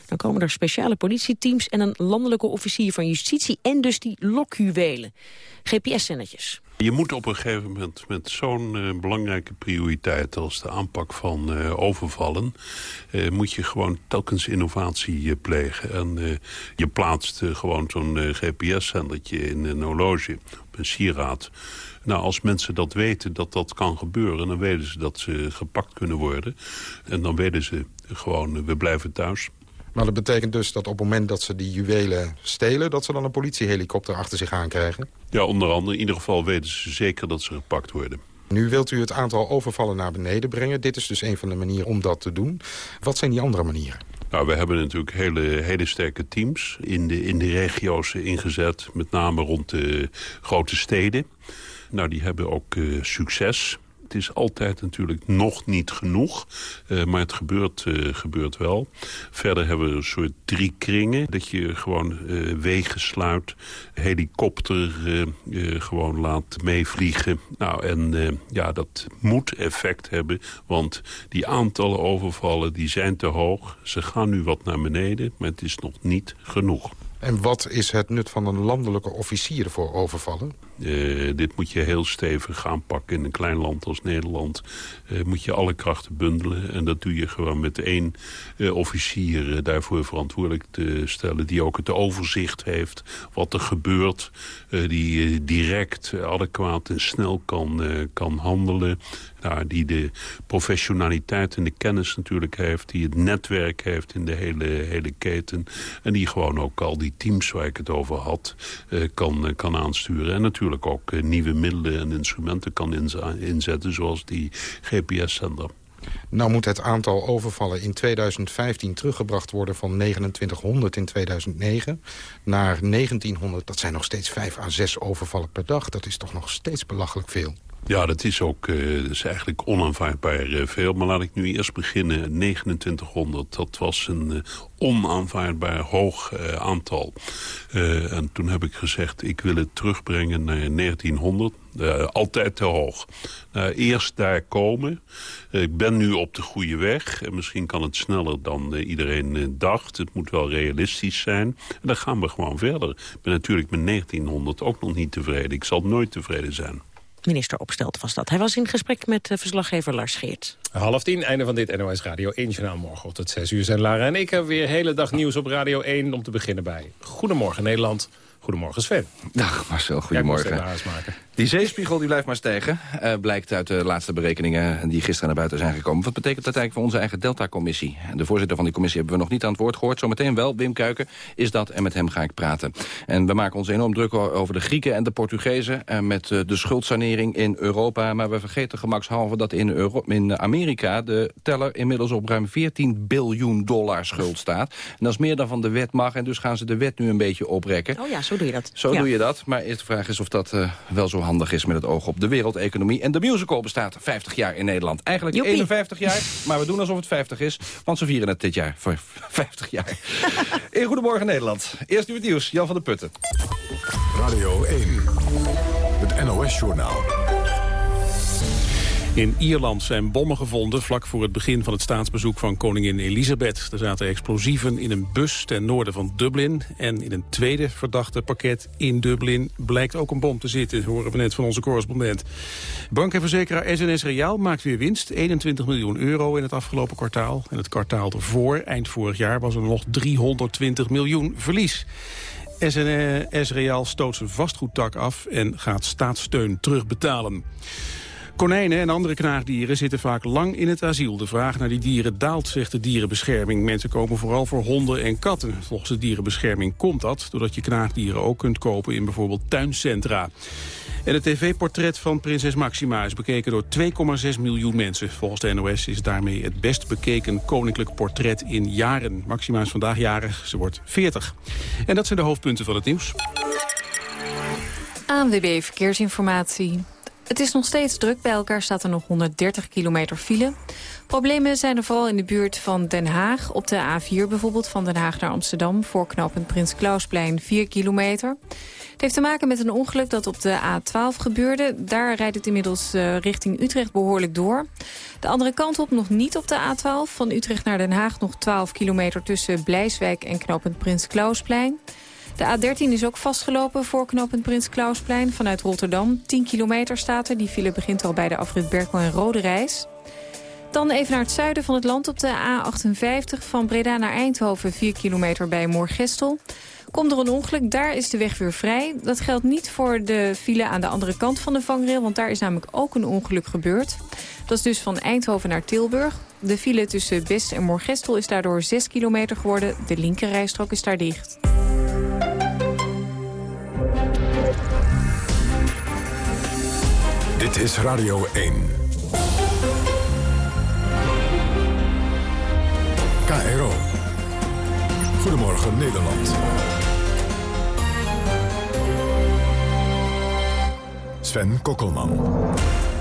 Dan komen er speciale politieteams en een landelijke officier van justitie... en dus die lokjuwelen. GPS-zendertjes. Je moet op een gegeven moment met zo'n uh, belangrijke prioriteit... als de aanpak van uh, overvallen... Uh, moet je gewoon telkens innovatie plegen. En je plaatst gewoon zo'n GPS-zendertje in een horloge, op een sieraad... Nou, als mensen dat weten dat dat kan gebeuren... dan weten ze dat ze gepakt kunnen worden. En dan weten ze gewoon, we blijven thuis. Maar dat betekent dus dat op het moment dat ze die juwelen stelen... dat ze dan een politiehelikopter achter zich aankrijgen? Ja, onder andere. In ieder geval weten ze zeker dat ze gepakt worden. Nu wilt u het aantal overvallen naar beneden brengen. Dit is dus een van de manieren om dat te doen. Wat zijn die andere manieren? Nou, we hebben natuurlijk hele, hele sterke teams in de, in de regio's ingezet. Met name rond de grote steden. Nou, die hebben ook uh, succes. Het is altijd natuurlijk nog niet genoeg, uh, maar het gebeurt, uh, gebeurt wel. Verder hebben we een soort drie kringen. Dat je gewoon uh, wegen sluit, helikopter gewoon laat meevliegen. Nou, en ja, dat moet effect hebben, want die aantallen overvallen die zijn te hoog. Ze gaan nu wat naar beneden, maar het is nog niet genoeg. En wat is het nut van een landelijke officier voor overvallen? Uh, dit moet je heel stevig aanpakken in een klein land als Nederland. Uh, moet je alle krachten bundelen. En dat doe je gewoon met één uh, officier daarvoor verantwoordelijk te stellen. Die ook het overzicht heeft wat er gebeurt. die direct, adequaat en snel kan, kan handelen. Nou, die de professionaliteit en de kennis natuurlijk heeft. Die het netwerk heeft in de hele, hele keten. En die gewoon ook al die teams waar ik het over had kan, kan aansturen. En natuurlijk ook uh, nieuwe middelen en instrumenten kan inzetten... zoals die GPS-zender. Nou moet het aantal overvallen in 2015 teruggebracht worden van 2900 in 2009 naar 1900. Dat zijn nog steeds 5 à 6 overvallen per dag. Dat is toch nog steeds belachelijk veel. Ja, dat is ook dat is eigenlijk onaanvaardbaar uh, veel. Maar laat ik nu eerst beginnen. 2900, dat was een uh, onaanvaardbaar hoog aantal. en toen heb ik gezegd, ik wil het terugbrengen naar 1900. altijd te hoog. eerst daar komen. ik ben nu op de goede weg. En misschien kan het sneller dan iedereen dacht. Het moet wel realistisch zijn. En dan gaan we gewoon verder. Ik ben natuurlijk met 1900 ook nog niet tevreden. Ik zal nooit tevreden zijn. Minister Opstelt was dat. Hij was in gesprek met verslaggever Lars Geert. Half tien, einde van dit NOS Radio 1 journaal. Morgen tot 6 uur zijn Lara en ik hebben weer hele dag nieuws op Radio 1... om te beginnen bij Goedemorgen Nederland. Goedemorgen Sven. Dag Marcel, goedemorgen. Die zeespiegel die blijft maar stijgen. Uh, blijkt uit de laatste berekeningen die gisteren naar buiten zijn gekomen. Wat betekent dat eigenlijk voor onze eigen Delta-commissie? De voorzitter van die commissie hebben we nog niet aan het woord gehoord. Zometeen wel, Wim Kuiken is dat en met hem ga ik praten. En we maken ons enorm druk over de Grieken en de Portugezen... Uh, met uh, de schuldsanering in Europa. Maar we vergeten gemakshalve dat in, Euro in Amerika... de teller inmiddels op ruim 14 biljoen dollar schuld staat. En dat is meer dan van de wet mag. En dus gaan ze de wet nu een beetje oprekken. Oh ja, zo doe je dat. Zo doe je dat. Maar de vraag is of dat wel zo handig is met het oog op de wereldeconomie. En de musical bestaat 50 jaar in Nederland. Eigenlijk Joepie. 51 jaar, maar we doen alsof het 50 is. Want ze vieren het dit jaar voor 50 jaar. in Goedemorgen Nederland. Eerst nu het nieuws, Jan van der Putten. Radio 1, het NOS-journaal. In Ierland zijn bommen gevonden vlak voor het begin van het staatsbezoek van koningin Elisabeth. Er zaten explosieven in een bus ten noorden van Dublin. En in een tweede verdachte pakket in Dublin blijkt ook een bom te zitten, horen we net van onze correspondent. Bank en verzekeraar SNS Reaal maakt weer winst, 21 miljoen euro in het afgelopen kwartaal. En het kwartaal ervoor, eind vorig jaar, was er nog 320 miljoen verlies. SNS Reaal stoot zijn vastgoedtak af en gaat staatssteun terugbetalen. Konijnen en andere knaagdieren zitten vaak lang in het asiel. De vraag naar die dieren daalt, zegt de dierenbescherming. Mensen komen vooral voor honden en katten. Volgens de dierenbescherming komt dat... doordat je knaagdieren ook kunt kopen in bijvoorbeeld tuincentra. En het tv-portret van prinses Maxima is bekeken door 2,6 miljoen mensen. Volgens de NOS is daarmee het best bekeken koninklijk portret in jaren. Maxima is vandaag jarig, ze wordt 40. En dat zijn de hoofdpunten van het nieuws. ANWB Verkeersinformatie. Het is nog steeds druk. Bij elkaar staat er nog 130 kilometer file. Problemen zijn er vooral in de buurt van Den Haag. Op de A4 bijvoorbeeld, van Den Haag naar Amsterdam... voor knooppunt Prins Klausplein 4 kilometer. Het heeft te maken met een ongeluk dat op de A12 gebeurde. Daar rijdt het inmiddels uh, richting Utrecht behoorlijk door. De andere kant op nog niet op de A12. Van Utrecht naar Den Haag nog 12 kilometer tussen Blijswijk en knooppunt Prins Klausplein. De A13 is ook vastgelopen voor knooppunt Prins Klausplein vanuit Rotterdam. 10 kilometer staat er. Die file begint al bij de afrit Berkel en Rode Reis. Dan even naar het zuiden van het land op de A58 van Breda naar Eindhoven. 4 kilometer bij Moorgestel. Komt er een ongeluk, daar is de weg weer vrij. Dat geldt niet voor de file aan de andere kant van de vangrail... want daar is namelijk ook een ongeluk gebeurd. Dat is dus van Eindhoven naar Tilburg. De file tussen Best en Moorgestel is daardoor 6 kilometer geworden. De linkerrijstrook is daar dicht. Dit is Radio 1. KRO. Goedemorgen Nederland. Sven Kokkelman.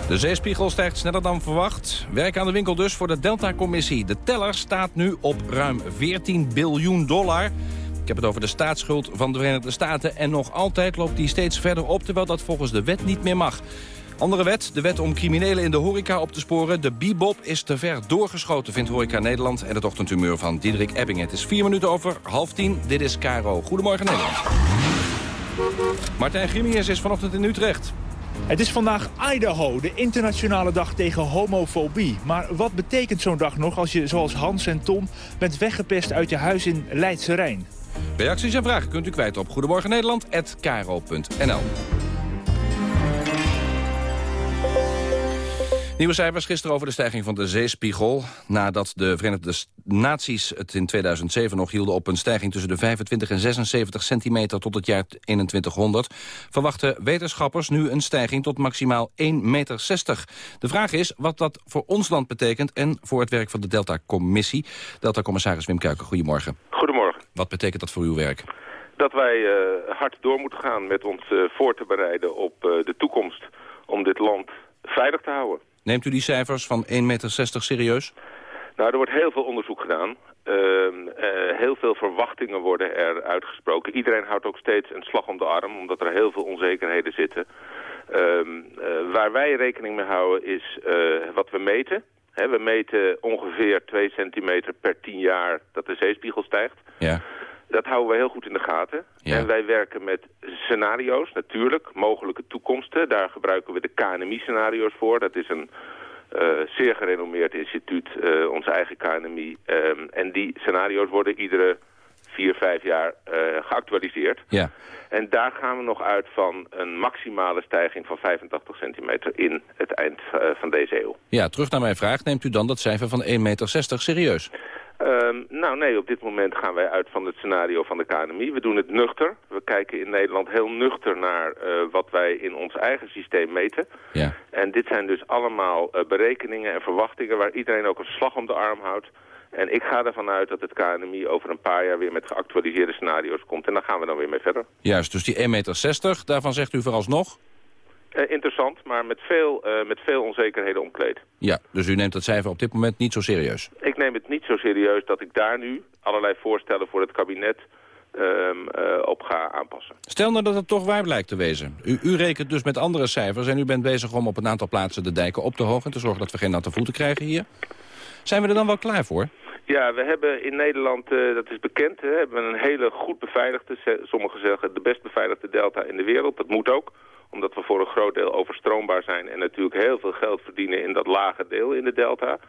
De zeespiegel stijgt sneller dan verwacht. Werk aan de winkel dus voor de Delta-commissie. De teller staat nu op ruim 14 biljoen dollar. Ik heb het over de staatsschuld van de Verenigde Staten. En nog altijd loopt die steeds verder op, terwijl dat volgens de wet niet meer mag. Andere wet, de wet om criminelen in de horeca op te sporen. De bibop is te ver doorgeschoten, vindt Horeca Nederland. En het ochtendhumeur van Diederik Ebbing. Het is vier minuten over half tien. Dit is Caro. Goedemorgen Nederland. Martijn Grimius is vanochtend in Utrecht. Het is vandaag Idaho, de internationale dag tegen homofobie. Maar wat betekent zo'n dag nog als je, zoals Hans en Tom... bent weggepest uit je huis in Leidse Rijn? Reacties en vragen kunt u kwijt op goedemorgennederland.nl. Nieuwe cijfers gisteren over de stijging van de zeespiegel. Nadat de Verenigde Naties het in 2007 nog hielden op een stijging tussen de 25 en 76 centimeter tot het jaar 2100... verwachten wetenschappers nu een stijging tot maximaal 1,60 meter. De vraag is wat dat voor ons land betekent en voor het werk van de Delta-commissie. Delta-commissaris Wim Kuiken, goedemorgen. Goedemorgen. Wat betekent dat voor uw werk? Dat wij uh, hard door moeten gaan met ons uh, voor te bereiden op uh, de toekomst om dit land veilig te houden. Neemt u die cijfers van 1,60 meter serieus? Nou, er wordt heel veel onderzoek gedaan. Uh, uh, heel veel verwachtingen worden er uitgesproken. Iedereen houdt ook steeds een slag om de arm, omdat er heel veel onzekerheden zitten. Uh, waar wij rekening mee houden is wat we meten. He, we meten ongeveer 2 centimeter per 10 jaar dat de zeespiegel stijgt. Ja. Dat houden we heel goed in de gaten. Ja. En wij werken met scenario's, natuurlijk, mogelijke toekomsten. Daar gebruiken we de KNMI-scenario's voor. Dat is een uh, zeer gerenommeerd instituut, uh, onze eigen KNMI. Um, en die scenario's worden iedere vier, vijf jaar uh, geactualiseerd. Ja. En daar gaan we nog uit van een maximale stijging van 85 centimeter in het eind van deze eeuw. Ja, terug naar mijn vraag. Neemt u dan dat cijfer van 1,60 meter serieus? Um, nou nee, op dit moment gaan wij uit van het scenario van de KNMI. We doen het nuchter. We kijken in Nederland heel nuchter naar uh, wat wij in ons eigen systeem meten. Ja. En dit zijn dus allemaal uh, berekeningen en verwachtingen waar iedereen ook een slag om de arm houdt. En ik ga ervan uit dat het KNMI over een paar jaar weer met geactualiseerde scenario's komt. En daar gaan we dan weer mee verder. Juist, dus die 1,60 meter, daarvan zegt u vooralsnog? Uh, interessant, maar met veel, uh, met veel onzekerheden omkleed. Ja, dus u neemt het cijfer op dit moment niet zo serieus? Ik neem het niet zo serieus dat ik daar nu allerlei voorstellen voor het kabinet um, uh, op ga aanpassen. Stel nou dat het toch waar blijkt te wezen. U, u rekent dus met andere cijfers en u bent bezig om op een aantal plaatsen de dijken op te hogen... en te zorgen dat we geen natte voeten krijgen hier. Zijn we er dan wel klaar voor? Ja, we hebben in Nederland, uh, dat is bekend, hè, hebben we een hele goed beveiligde, sommigen zeggen de best beveiligde delta in de wereld. Dat moet ook omdat we voor een groot deel overstroombaar zijn en natuurlijk heel veel geld verdienen in dat lage deel in de delta.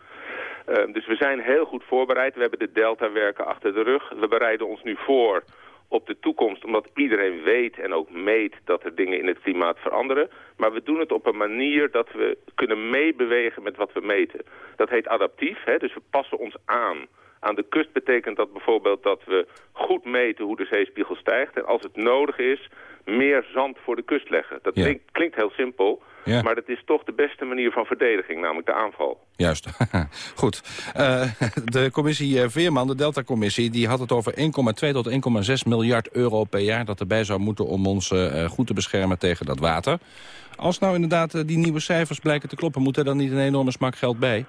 Uh, dus we zijn heel goed voorbereid. We hebben de delta-werken achter de rug. We bereiden ons nu voor op de toekomst, omdat iedereen weet en ook meet dat er dingen in het klimaat veranderen. Maar we doen het op een manier dat we kunnen meebewegen met wat we meten. Dat heet adaptief, hè? dus we passen ons aan. Aan de kust betekent dat bijvoorbeeld dat we goed meten hoe de zeespiegel stijgt. En als het nodig is, meer zand voor de kust leggen. Dat Ja. klinkt, klinkt heel simpel, Ja. maar dat is toch de beste manier van verdediging, namelijk de aanval. Juist. Goed. Eh, de commissie eh, Veerman, de Delta-commissie, die had het over 1,2 tot 1,6 miljard euro per jaar... dat erbij zou moeten om ons eh, goed te beschermen tegen dat water. Als nou inderdaad die nieuwe cijfers blijken te kloppen... moet er dan niet een enorme smak geld bij?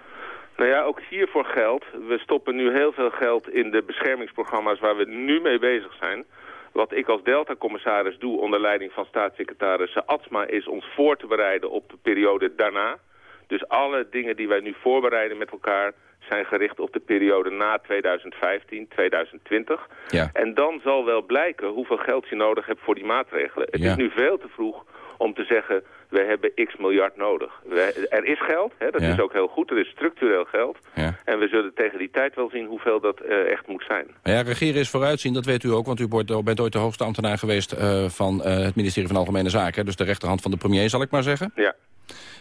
Nou ja, ook hiervoor geldt. We stoppen nu heel veel geld in de beschermingsprogramma's waar we nu mee bezig zijn. Wat ik als Delta-commissaris doe onder leiding van staatssecretaris Atsma... is ons voor te bereiden op de periode daarna. Dus alle dingen die wij nu voorbereiden met elkaar... zijn gericht op de periode na 2015, 2020. Ja. En dan zal wel blijken hoeveel geld je nodig hebt voor die maatregelen. Het Ja. is nu veel te vroeg om te zeggen... we hebben x miljard nodig. We- er is geld, hè, dat Ja. is ook heel goed. Er is structureel geld. Ja. En we zullen tegen die tijd wel zien hoeveel dat eh, echt moet zijn. Maar ja, regeren is vooruitzien, dat weet u ook... want u wordt- bent ooit de hoogste ambtenaar geweest eh, van eh, het ministerie van Algemene Zaken. Dus de rechterhand van de premier, zal ik maar zeggen. Ja.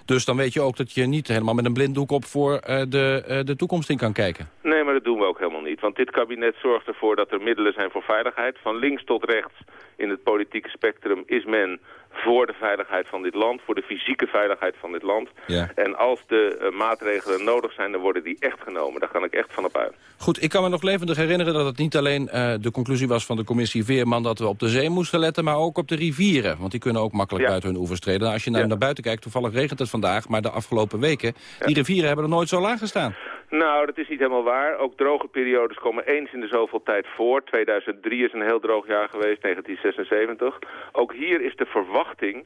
Dus dan weet je ook dat je niet helemaal met een blinddoek op voor eh, de, eh, de toekomst in kan kijken. Nee, maar dat doen we ook helemaal niet. Want dit kabinet zorgt ervoor dat er middelen zijn voor veiligheid. Van links tot rechts in het politieke spectrum is men voor de veiligheid van dit land. Voor de fysieke veiligheid van dit land. Ja. En als de eh, maatregelen nodig zijn, dan worden die echt genomen. Daar kan ik echt van op uit. Goed, ik kan me nog levendig herinneren dat het niet alleen eh, de conclusie was van de commissie Veerman... dat we op de zee moesten letten, maar ook op de rivieren. Want die kunnen ook makkelijk Ja. buiten hun oevers treden. Nou, als je nou naar buiten kijkt, toevallig regent het vandaag... maar de afgelopen weken, die rivieren hebben er nooit zo laag gestaan. Nou, dat is niet helemaal waar. Ook droge periodes komen eens in de zoveel tijd voor. 2003 is een heel droog jaar geweest, 1976. Ook hier is de verwachting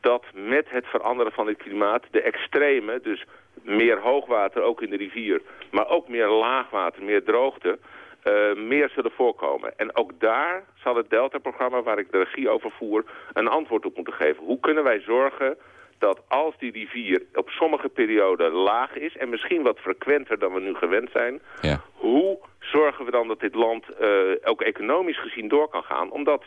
dat met het veranderen van het klimaat... de extreme, dus meer hoogwater ook in de rivier... maar ook meer laagwater, meer droogte... eh, meer zullen voorkomen. En ook daar zal het Delta-programma, waar ik de regie over voer... een antwoord op moeten geven. Hoe kunnen wij zorgen dat als die rivier op sommige perioden laag is... en misschien wat frequenter dan we nu gewend zijn... Ja. hoe zorgen we dan dat dit land eh, ook economisch gezien door kan gaan? Omdat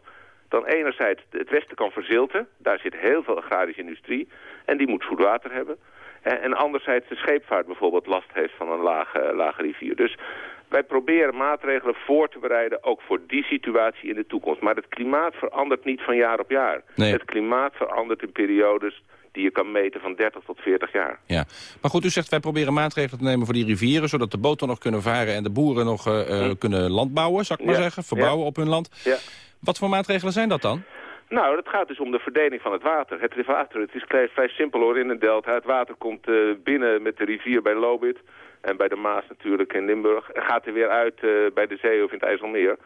dan enerzijds het Westen kan verzilten. Daar zit heel veel agrarische industrie. En die moet goed water hebben. en anderzijds de scheepvaart bijvoorbeeld last heeft van een lage, lage rivier. Dus wij proberen maatregelen voor te bereiden, ook voor die situatie in de toekomst. Maar het klimaat verandert niet van jaar op jaar. Het klimaat verandert in periodes die je kan meten van 30 tot 40 jaar. Ja, maar goed, u zegt wij proberen maatregelen te nemen voor die rivieren... zodat de boten nog kunnen varen en de boeren nog uh, kunnen landbouwen, zou ik maar zeggen. Verbouwen op hun land. Ja. Wat voor maatregelen zijn dat dan? Nou, het gaat dus om de verdeling van het water. Het water, het is vrij, vrij simpel hoor in een delta. Het water komt uh, binnen met de rivier bij Lobit en bij de Maas natuurlijk in Limburg. En gaat er weer uit uh, bij de zee of in het IJsselmeer.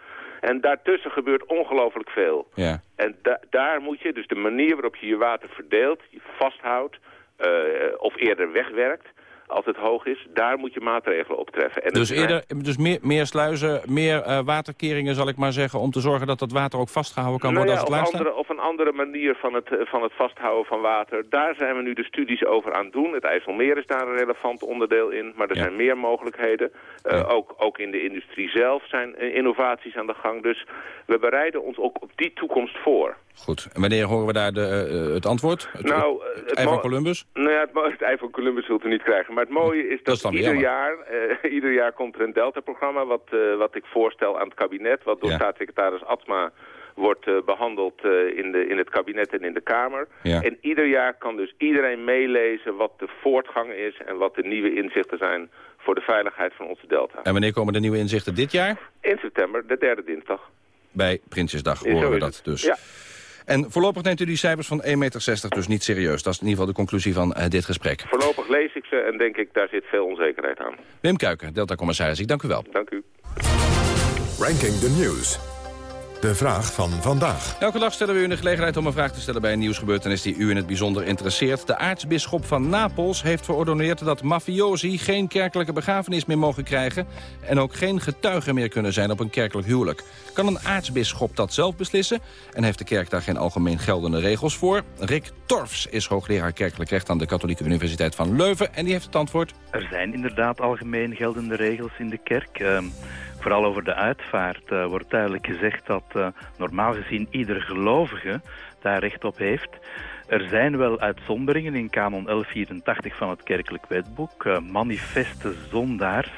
En daartussen gebeurt ongelooflijk veel. Ja. En da daar moet je, dus de manier waarop je je water verdeelt, je vasthoudt uh, of eerder wegwerkt als het hoog is, daar moet je maatregelen op treffen. En dus eerder, dus meer, meer sluizen, meer uh, waterkeringen zal ik maar zeggen... om te zorgen dat dat water ook vastgehouden kan nou worden ja, als het andere, Of een andere manier van het, eh, van het vasthouden van water. Daar zijn we nu de studies over aan het doen. Het IJsselmeer is daar een relevant onderdeel in. Maar er zijn meer mogelijkheden. Uh, ook, ook in de industrie zelf zijn innovaties aan de gang. Dus we bereiden ons ook op die toekomst voor. Goed. En wanneer horen we daar de, uh, het antwoord? Het, nou, het, het ei van Columbus? Nou ja, het, het ei van Columbus zult u niet krijgen. Maar het mooie is dat, dat ieder, jaar, uh, ieder jaar komt er een Delta-programma... Wat, uh, wat ik voorstel aan het kabinet, wat door ja. staatssecretaris Atma wordt uh, behandeld in, de, in het kabinet en in de Kamer. Ja. En ieder jaar kan dus iedereen meelezen wat de voortgang is... en wat de nieuwe inzichten zijn voor de veiligheid van onze delta. En wanneer komen de nieuwe inzichten dit jaar? In september, de derde dinsdag. Bij Prinsjesdag horen we dat dus. Ja. En voorlopig neemt u die cijfers van 1,60 meter dus niet serieus. Dat is in ieder geval de conclusie van uh, dit gesprek. Voorlopig lees ik ze en denk ik, daar zit veel onzekerheid aan. Wim Kuiken, Delta-commissaris, ik dank u wel. Dank u. Ranking the News. De vraag van vandaag. Elke dag stellen we u de gelegenheid om een vraag te stellen bij een nieuwsgebeurtenis die u in het bijzonder interesseert. De aartsbisschop van Napels heeft verordoneerd dat mafiosi geen kerkelijke begrafenis meer mogen krijgen en ook geen getuigen meer kunnen zijn op een kerkelijk huwelijk. Kan een aartsbisschop dat zelf beslissen en heeft de kerk daar geen algemeen geldende regels voor? Rick Torfs is hoogleraar kerkelijk recht aan de Katholieke Universiteit van Leuven en die heeft het antwoord. Er zijn inderdaad algemeen geldende regels in de kerk. Uh... Vooral over de uitvaart uh, wordt duidelijk gezegd dat uh, normaal gezien ieder gelovige daar recht op heeft. Er zijn wel uitzonderingen in kanon 1184 van het kerkelijk wetboek. Uh, manifeste zondaars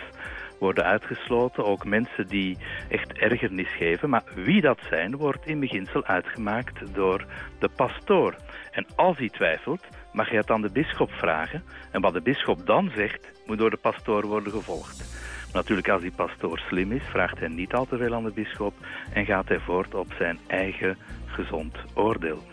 worden uitgesloten, ook mensen die echt ergernis geven. Maar wie dat zijn, wordt in beginsel uitgemaakt door de pastoor. En als hij twijfelt, mag hij het aan de bisschop vragen. En wat de bisschop dan zegt, moet door de pastoor worden gevolgd. Natuurlijk, als die pastoor slim is, vraagt hij niet al te veel aan de bisschop en gaat hij voort op zijn eigen gezond oordeel.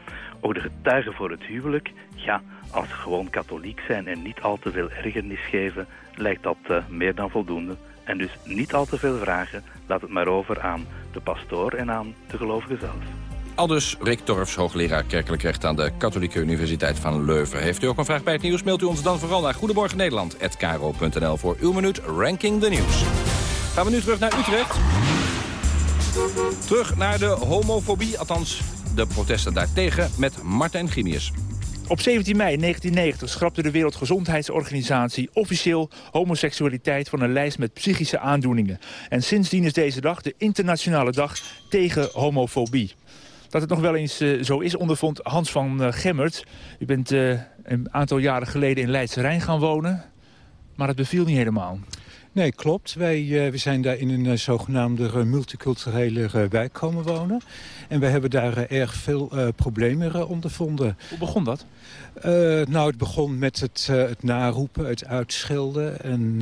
Ook de getuigen voor het huwelijk, ja, als ze gewoon katholiek zijn en niet al te veel ergernis geven, lijkt dat uh, meer dan voldoende. En dus niet al te veel vragen, laat het maar over aan de pastoor en aan de gelovigen zelf. Aldus Rick Torfs, hoogleraar kerkelijk recht aan de Katholieke Universiteit van Leuven. Heeft u ook een vraag bij het nieuws, mailt u ons dan vooral naar Goedemorgen Nederland@kro.nl voor uw minuut Ranking the News. Gaan we nu terug naar Utrecht. Terug naar de homofobie, althans de protesten daartegen, met Martijn Gimius. Op 17 mei 1990 schrapte de Wereldgezondheidsorganisatie officieel homoseksualiteit van een lijst met psychische aandoeningen. En sindsdien is deze dag de internationale dag tegen homofobie. Dat het nog wel eens uh, zo is, ondervond Hans van uh, Gemmert. U bent uh, een aantal jaren geleden in Leidse Rijn gaan wonen. Maar het beviel niet helemaal. Nee, klopt. Wij uh, we zijn daar in een uh, zogenaamde multiculturele wijk komen wonen. En we hebben daar erg veel problemen ondervonden. Hoe begon dat? nou, het begon met het, het naroepen, het uitschelden. En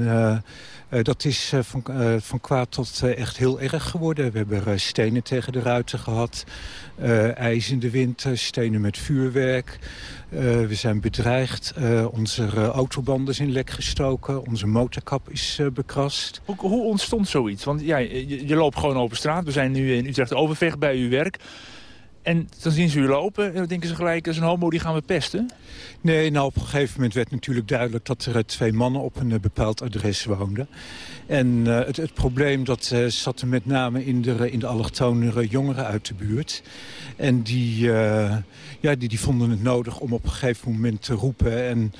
dat is van, van kwaad tot echt heel erg geworden. We hebben stenen tegen de ruiten gehad. ijs in de winter, stenen met vuurwerk. Uh, we zijn bedreigd. Uh, onze uh, autobanden zijn lek gestoken. Onze motorkap is bekrast. Hoe, hoe, ontstond zoiets? Want ja, je, je, loopt gewoon over straat. We zijn nu in Utrecht Overvecht bij uw werk. En dan zien ze u lopen en dan denken ze gelijk... dat is een homo, die gaan we pesten. Nee, nou op een gegeven moment werd natuurlijk duidelijk... dat er twee mannen op een bepaald adres woonden. En uh, het, probleem dat zat er met name in de, in de allochtone jongeren uit de buurt. En die, ja, die, die vonden het nodig om op een gegeven moment te roepen. En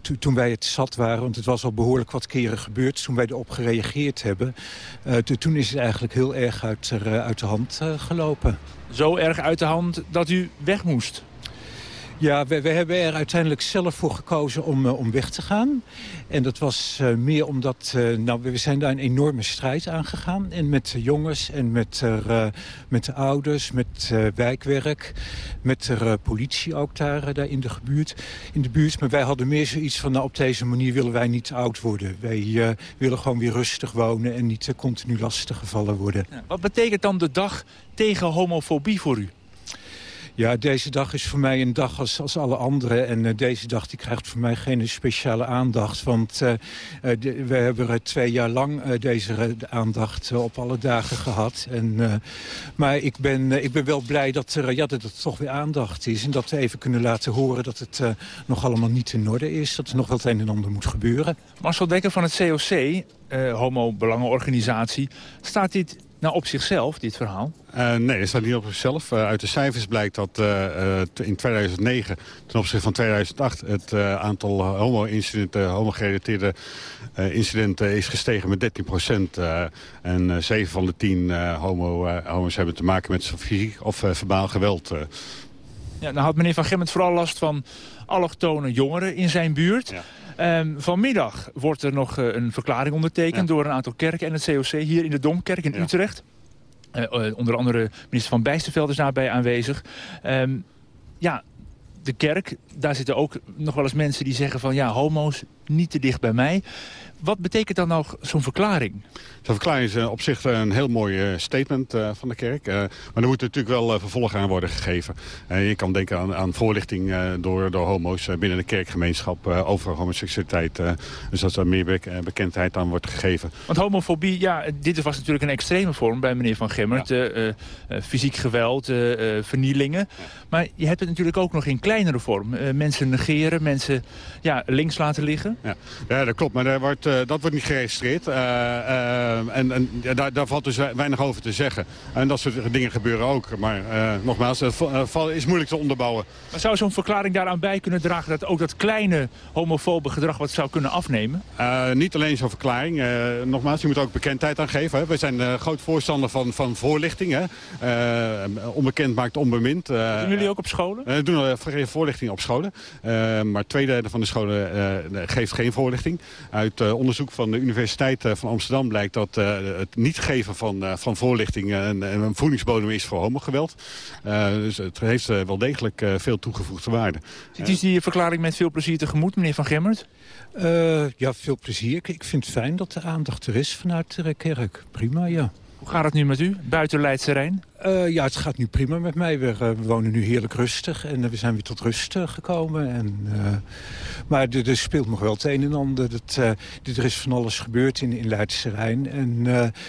to, toen wij het zat waren, want het was al behoorlijk wat keren gebeurd... toen wij erop gereageerd hebben, toen is het eigenlijk heel erg uit, uit de hand gelopen. Zo erg uit de hand dat u weg moest? Ja, we, we, hebben er uiteindelijk zelf voor gekozen om, uh, om weg te gaan. En dat was uh, meer omdat uh, nou, we zijn daar een enorme strijd aangegaan. En met de jongens en met, met de ouders, met wijkwerk, met de politie ook daar, daar in, de buurt, in de buurt. Maar wij hadden meer zoiets van, nou, op deze manier willen wij niet oud worden. Wij willen gewoon weer rustig wonen en niet continu lastig gevallen worden. Wat betekent dan de dag tegen homofobie voor u? Ja, deze dag is voor mij een dag als, als alle andere. En uh, deze dag die krijgt voor mij geen speciale aandacht. Want uh, de, we hebben twee jaar lang deze aandacht op alle dagen gehad. En, maar ik ben, ik ben wel blij dat er, ja, dat er toch weer aandacht is. En dat we even kunnen laten horen dat het nog allemaal niet in orde is. Dat er nog wel het een en ander moet gebeuren. Marcel Dekker van het COC, homo-belangenorganisatie. Staat dit nou op zichzelf, dit verhaal? Uh, nee, het staat niet op zichzelf. Uh, uit de cijfers blijkt dat uh, in 2009 ten opzichte van 2008... het aantal homo-incidenten, homo-gerelateerde incidenten is gestegen met 13 procent. en 7 van de 10 homo, homo's hebben te maken met fysiek of verbaal geweld. Ja, nou had meneer Van Gemmet vooral last van allochtone jongeren in zijn buurt... Ja. Um, vanmiddag wordt er nog uh, een verklaring ondertekend door een aantal kerken en het COC hier in de Domkerk in ja. Utrecht. Uh, uh, onder andere minister Van Bijsterveld is daarbij aanwezig. Um, ja, de kerk, daar zitten ook nog wel eens mensen die zeggen van... ja, homo's niet te dicht bij mij. Wat betekent dan nou zo'n verklaring? Zo'n verklaring is op zich een heel mooi statement uh, van de kerk. Maar er moet natuurlijk wel vervolg aan worden gegeven. je kan denken aan, aan voorlichting door, door homo's binnen de kerkgemeenschap over homoseksualiteit. dus dat er meer bekendheid aan wordt gegeven. Want homofobie, ja, dit was natuurlijk een extreme vorm bij meneer Van Gemmert. Ja. fysiek geweld, vernielingen. Ja. Maar je hebt het natuurlijk ook nog in kleinere vorm. mensen negeren, mensen ja, links laten liggen. Ja, ja dat klopt, maar daar wordt, dat wordt niet geregistreerd. en, en ja, daar, daar, valt dus weinig over te zeggen. En dat soort dingen gebeuren ook. Maar nogmaals, het is moeilijk te onderbouwen. Maar zou zo'n verklaring daaraan bij kunnen dragen... dat ook dat kleine homofobe gedrag wat zou kunnen afnemen? Niet alleen zo'n verklaring. Nogmaals, je moet ook bekendheid aan geven. Hè. We zijn groot voorstander van, van voorlichting. Hè. onbekend maakt onbemind. doen jullie ook op scholen? We doen voorlichting op scholen. maar twee derde van de scholen geeft geen voorlichting. Uit onderzoek van de Universiteit van Amsterdam blijkt dat het niet geven van, van voorlichting een, een voedingsbodem is voor homogeweld. Dus het heeft wel degelijk veel toegevoegde waarde. Ziet u die verklaring met veel plezier tegemoet, meneer Van Gemmert? ja, veel plezier. Ik vind het fijn dat de aandacht er is vanuit de kerk. Prima, ja. Hoe gaat het nu met u, buiten Leidse Rijn? Uh, ja, het gaat nu prima met mij. We, we wonen nu heerlijk rustig en uh, we zijn weer tot rust gekomen. En, maar er speelt nog wel het een en ander. Dat, er is van alles gebeurd in, in Leidse Rijn. En,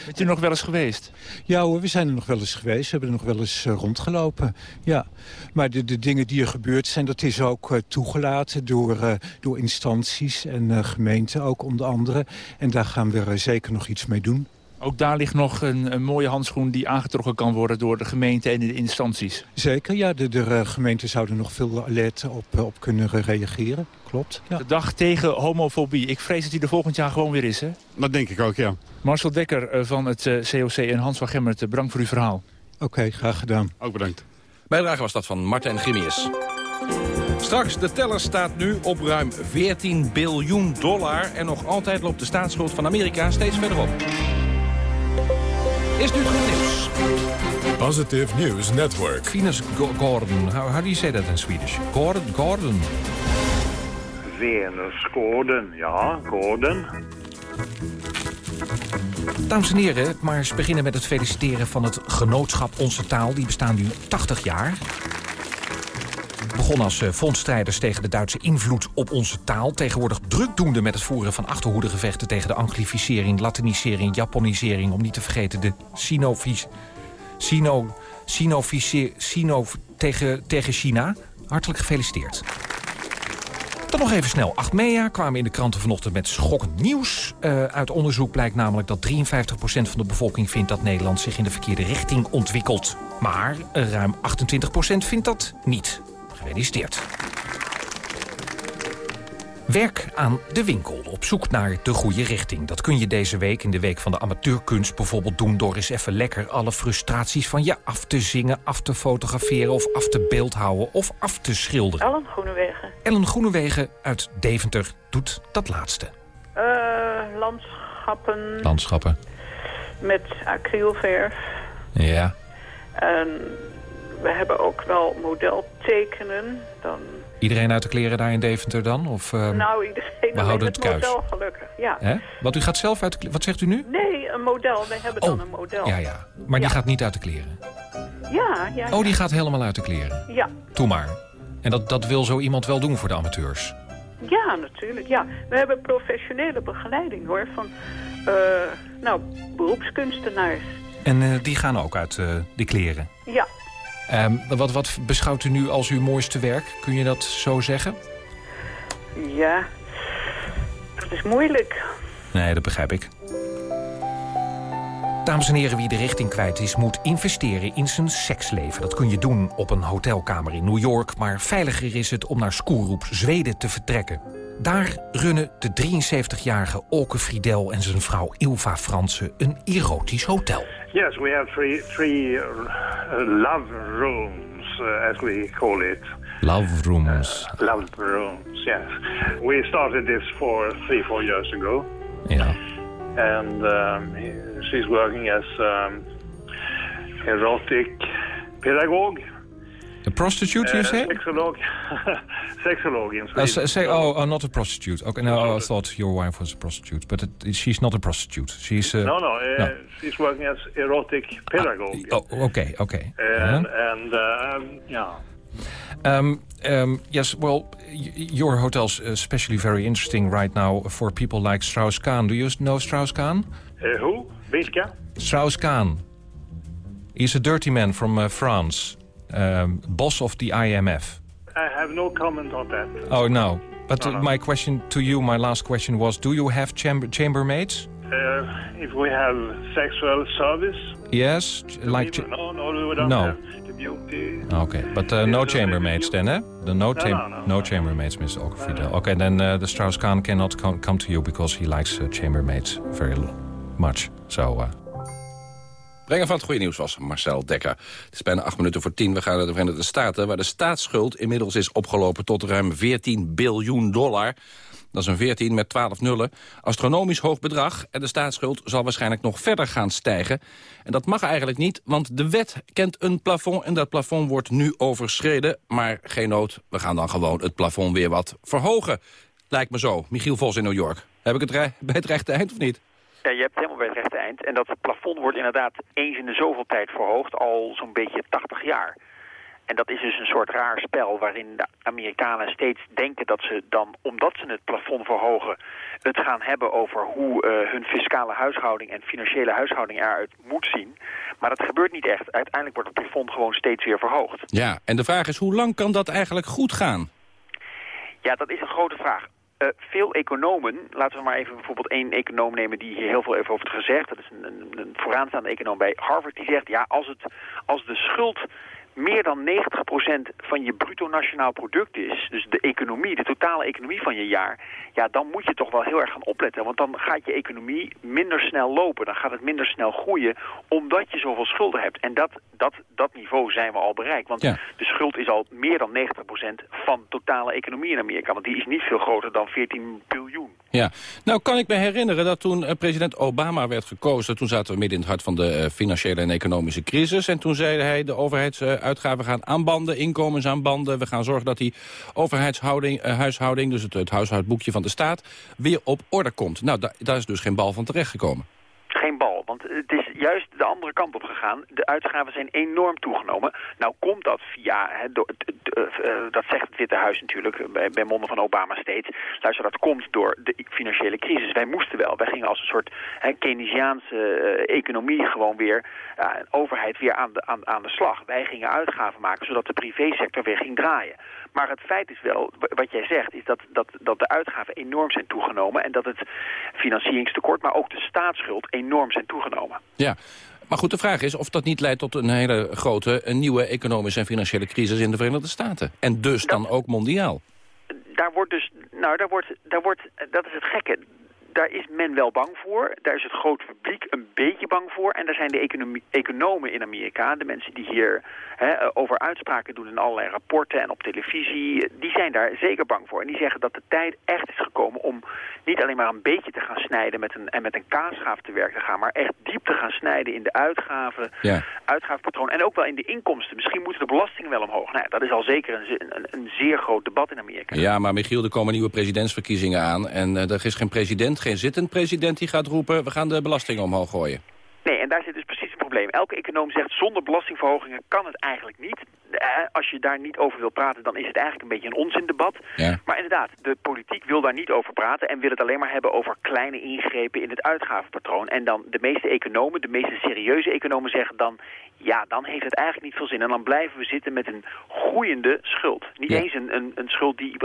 Bent u nog wel eens geweest? Ja hoor, we zijn er nog wel eens geweest. We hebben er nog wel eens rondgelopen. Ja. Maar de, de dingen die er gebeurd zijn, dat is ook toegelaten door, door instanties en gemeenten ook onder andere. En daar gaan we er zeker nog iets mee doen. Ook daar ligt nog een, een, mooie handschoen die aangetrokken kan worden door de gemeente en de instanties. Zeker, ja. De, de uh, gemeenten zouden nog veel alert op, uh, op kunnen reageren. Klopt. Ja. De dag tegen homofobie. Ik vrees dat die er volgend jaar gewoon weer is, hè? Dat denk ik ook, ja. Marcel Dekker uh, van het COC en Hans van Gemmert, bedankt voor uw verhaal. Oké, okay, graag gedaan. Ook bedankt. Bijdrage was dat van Marten Grimius. Straks, de teller staat nu op ruim 14 biljoen dollar... en nog altijd loopt de staatsschuld van Amerika steeds verder op. Is nu het goed nieuws. Positive News Network. Venus Gordon. How, how do you say that in Swedish? Gordon? Gordon. Venus Gordon, ja, Gordon. Dames en heren, maar eens beginnen met het feliciteren van het genootschap Onze Taal. Die bestaan nu 80 jaar begon als frontstrijders tegen de Duitse invloed op onze taal. Tegenwoordig drukdoende met het voeren van achterhoedegevechten... tegen de anglificering, latinisering, japonisering... om niet te vergeten de sinofies... Sino, sino, tegen, tegen China. Hartelijk gefeliciteerd. Dan nog even snel. Achmea kwamen in de kranten vanochtend met schokkend nieuws. Uh, uit onderzoek blijkt namelijk dat 53% van de bevolking vindt dat Nederland zich in de verkeerde richting ontwikkelt. Maar ruim 28% vindt dat niet. Gefeliciteerd. Werk aan de winkel, op zoek naar de goede richting. Dat kun je deze week in de Week van de Amateurkunst bijvoorbeeld doen... door eens even lekker alle frustraties van je af te zingen... af te fotograferen of af te beeldhouden of af te schilderen. Ellen Groenewegen. Ellen Groenewegen uit Deventer doet dat laatste. Uh, landschappen. Landschappen. Met acrylverf. Ja. En we hebben ook wel modeltekenen. Dan Iedereen uit de kleren daar in Deventer dan? Of, uh, nou, iedereen we houden het, het model gelukkig, ja. Hè? Wat, u gaat zelf uit de Wat zegt u nu? Nee, een model. We hebben oh. dan een model. Ja, ja. Maar die gaat niet uit de kleren? Ja, ja. Oh, die gaat helemaal uit de kleren? Ja. Doe maar. En dat, dat wil zo iemand wel doen voor de amateurs? Ja, natuurlijk. Ja. We hebben professionele begeleiding hoor, van uh, nou, beroepskunstenaars. En uh, die gaan ook uit die kleren? Ja. Um, wat, wat beschouwt u nu als uw mooiste werk? Kun je dat zo zeggen? Ja, dat is moeilijk. Nee, dat begrijp ik. Dames en heren, wie de richting kwijt is... moet investeren in zijn seksleven. Dat kun je doen op een hotelkamer in New York... maar veiliger is het om naar Skoeroep, Zweden te vertrekken. Daar runnen de 73-jarige Olke Friedel en zijn vrouw Ilva Fransen... een erotisch hotel. Yes, we have three, three uh, love rooms, uh, as we call it. Love rooms. Uh, love rooms, yes. We started this for three, four years ago. Yeah. And um, she's working as um, erotic pedagogue. A prostitute, you say? Sexolog. Sexolog in Uh, say, oh, oh, not a prostitute. Okay, no, I thought your wife was a prostitute, but it, she's not a prostitute. She's uh, no, no, uh, she's working as erotic pedagogue. Oh, okay, okay. And, Uh-huh. and um, yeah. Um, um, yes, well, y- your hotel's especially very interesting right now for people like Strauss-Kahn. Do you know Strauss-Kahn? Uh, who? Vilka? Strauss-Kahn. He's a dirty man from uh, France, um, boss of the IMF. I have no comment on that. Oh, no. But No, no. my question to you, my last question was, do you have chamber chambermaids? Uh, if we have sexual service, Yes, like... people, no, no, we don't No. have the beauty. Okay, but uh, no chambermaids then, eh? The no, No, no, no, no chambermaids, Mr. Okafidel. Okay, then uh, the Strauss-Kahn cannot co- come to you because he likes uh, chambermaids very much. So, uh, Brenger van het goede nieuws was Marcel Dekker. Het is bijna acht minuten voor tien. We gaan naar de Verenigde Staten... waar de staatsschuld inmiddels is opgelopen tot ruim 14 biljoen dollar. Dat is een 14 met 12 nullen. Astronomisch hoog bedrag. En de staatsschuld zal waarschijnlijk nog verder gaan stijgen. En dat mag eigenlijk niet, want de wet kent een plafond... en dat plafond wordt nu overschreden. Maar geen nood, we gaan dan gewoon het plafond weer wat verhogen. Lijkt me zo. Michiel Vos in New York. Heb ik het bij het rechte eind of niet? Ja, je hebt het helemaal bij het rechte eind. En dat plafond wordt inderdaad eens in de zoveel tijd verhoogd, al zo'n beetje 80 jaar. En dat is dus een soort raar spel waarin de Amerikanen steeds denken dat ze dan, omdat ze het plafond verhogen, het gaan hebben over hoe eh, hun fiscale huishouding en financiële huishouding eruit moet zien. Maar dat gebeurt niet echt. Uiteindelijk wordt het plafond gewoon steeds weer verhoogd. Ja, en de vraag is, hoe lang kan dat eigenlijk goed gaan? Ja, dat is een grote vraag. Eh, veel economen, laten we maar even bijvoorbeeld één econoom nemen die hier heel veel over heeft gezegd. Dat is een, een, een vooraanstaande econoom bij Harvard. Die zegt, ja, als, het, als de schuld meer dan 90% van je bruto nationaal product is, dus de economie, de totale economie van je jaar, ja, dan moet je toch wel heel erg gaan opletten. Want dan gaat je economie minder snel lopen, dan gaat het minder snel groeien, omdat je zoveel schulden hebt. En dat, dat, dat niveau zijn we al bereikt. Want Ja. de schuld is al meer dan 90% van de totale economie in Amerika. Want die is niet veel groter dan 14 biljoen. Ja, nou kan ik me herinneren dat toen eh, president Obama werd gekozen... toen zaten we midden in het hart van de eh, financiële en economische crisis... en toen zei hij de overheidsuitgaven gaan aanbanden, inkomensaanbanden... we gaan zorgen dat die overheidshouding, eh, dus het, huishoudboekje van de staat... weer op orde komt. Nou, da- daar is dus geen bal van terechtgekomen. Geen bal, want het is juist de andere kant op gegaan. De uitgaven zijn enorm toegenomen. Nou komt dat via, eh, eh, dat zegt het Witte Huis natuurlijk, eh, bij, bij monden van Obama steeds. Luister, dat komt door de financiële crisis. Wij moesten wel, wij gingen als een soort hè, Keynesiaanse economie gewoon weer, een overheid weer aan de, aan, aan de slag. Wij gingen uitgaven maken, zodat de privésector weer ging draaien. Maar het feit is wel, wat jij zegt, is dat, dat, dat de uitgaven enorm zijn toegenomen. En dat het financieringstekort, maar ook de staatsschuld enorm zijn toegenomen. Ja, maar goed, de vraag is of dat niet leidt tot een hele grote... een nieuwe economische en financiële crisis in de Verenigde Staten. En dus dan ook mondiaal. daar wordt dus, nou, daar wordt, daar wordt, dat is het gekke daar is men wel bang voor. Daar is het grote publiek een beetje bang voor. En daar zijn de economen in Amerika, de mensen die hier hè, over uitspraken doen in allerlei rapporten en op televisie, die zijn daar zeker bang voor. En die zeggen dat de tijd echt is gekomen om niet alleen maar een beetje te gaan snijden met een, en met een kaasschaaf te werk te gaan, maar echt diep te gaan snijden in de uitgaven, ja. uitgavenpatroon en ook wel in de inkomsten. Misschien moeten de belastingen wel omhoog. Nou, dat is al zeker een, een, een, zeer groot debat in Amerika. Ja, maar Michiel, er komen nieuwe presidentsverkiezingen aan en uh, er is geen president, geen zittend president die gaat roepen... we gaan de belastingen omhoog gooien. Nee, en daar zit dus precies een probleem. Elke econoom zegt zonder belastingverhogingen kan het eigenlijk niet. Eh, als je daar niet over wil praten, dan is het eigenlijk een beetje een onzindebat. Ja. Maar inderdaad, de politiek wil daar niet over praten... en wil het alleen maar hebben over kleine ingrepen in het uitgavenpatroon. En dan de meeste economen, de meeste serieuze economen zeggen dan... ja, dan heeft het eigenlijk niet veel zin. En dan blijven we zitten met een groeiende schuld. Niet eens een, een, een schuld die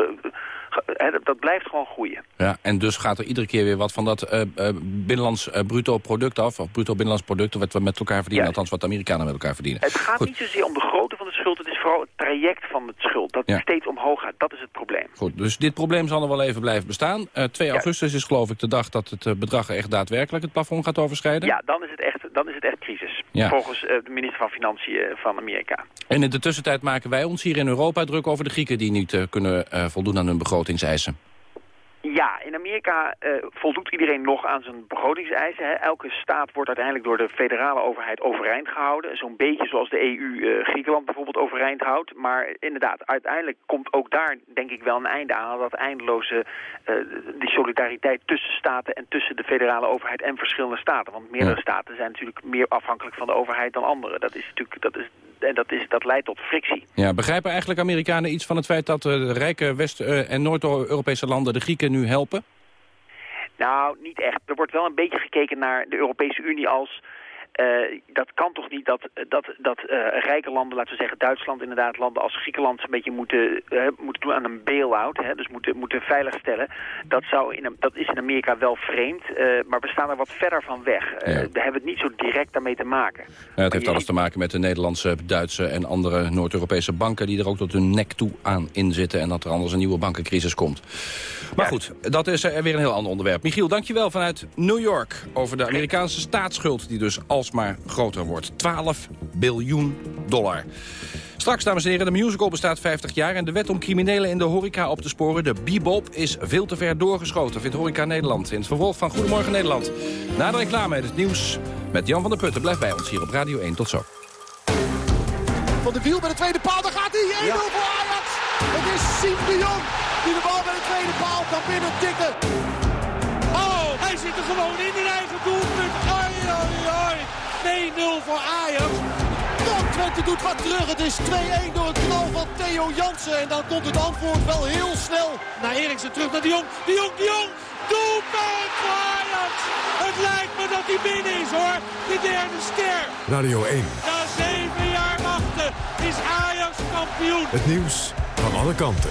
dat blijft gewoon groeien. Ja, en dus gaat er iedere keer weer wat van dat uh, uh, binnenlands uh, bruto product af... of bruto binnenlands product wat we met elkaar verdienen... althans wat de Amerikanen met elkaar verdienen. Het gaat niet zozeer om de grootte van de schuld... het is vooral het traject van het schuld dat steeds omhoog gaat. Dat is het probleem. Goed, dus dit probleem zal er wel even blijven bestaan. 2 augustus is geloof ik de dag dat het bedrag echt daadwerkelijk het plafond gaat overschrijden. Ja, dan is het echt, dan is het echt crisis. Volgens de minister van Financiën van Amerika. En in de tussentijd maken wij ons hier in Europa druk over de Grieken... die niet kunnen voldoen aan hun begrotingseisen. Ja, in Amerika uh, voldoet iedereen nog aan zijn begrotingseisen. Hè. Elke staat wordt uiteindelijk door de federale overheid overeind gehouden. Zo'n beetje zoals de EU uh, Griekenland bijvoorbeeld overeind houdt. Maar inderdaad, uiteindelijk komt ook daar denk ik wel een einde aan. Dat eindeloze uh, die solidariteit tussen staten en tussen de federale overheid en verschillende staten. Want meerdere staten zijn natuurlijk meer afhankelijk van de overheid dan andere. Dat is natuurlijk dat is en dat, is, dat leidt tot frictie. Ja, begrijpen eigenlijk Amerikanen iets van het feit dat de rijke West- en Noord-Europese landen de Grieken nu helpen? Nou, niet echt. Er wordt wel een beetje gekeken naar de Europese Unie als uh, dat kan toch niet dat, dat, dat uh, rijke landen, laten we zeggen Duitsland inderdaad, landen als Griekenland een beetje moeten, uh, moeten doen aan een bail-out, hè, dus moeten, moeten veiligstellen. Dat, zou in, dat is in Amerika wel vreemd, maar we staan er wat verder van weg. Ja. we hebben het niet zo direct daarmee te maken. Ja, het heeft alles te maken met de Nederlandse, Duitse en andere Noord-Europese banken die er ook tot hun nek toe aan inzitten en dat er anders een nieuwe bankencrisis komt. Maar ja. goed, dat is weer een heel ander onderwerp. Michiel, dankjewel vanuit New York over de Amerikaanse staatsschuld die dus alsmaar groter wordt. 12 biljoen dollar. Straks, dames en heren, de musical bestaat 50 jaar... en de wet om criminelen in de horeca op te sporen, de bebop... is veel te ver doorgeschoten, vindt Horeca Nederland. In het vervolg van Goedemorgen Nederland. Na de reclame het nieuws met Jan van der Putten. Blijf bij ons hier op Radio 1. Tot zo. Van de wiel bij de tweede paal, daar gaat hij. 1-0 voor Ajax. Het is Siem de Jong die de bal bij de tweede paal kan binnen tikken. Oh, hij zit er gewoon in in eigen doelpunt. Ai, ai, ai. 2-0 voor Ajax. Tom Twente doet wat terug. Het is 2-1 door het knal van Theo Jansen. En dan komt het antwoord wel heel snel. Naar Eriksen terug naar de Jong. De Jong, de Jong. Doelpunt voor Ajax. Het lijkt me dat hij binnen is hoor. De derde ster. Radio 1. Na zeven jaar wachten is Ajax kampioen. Het nieuws van alle kanten.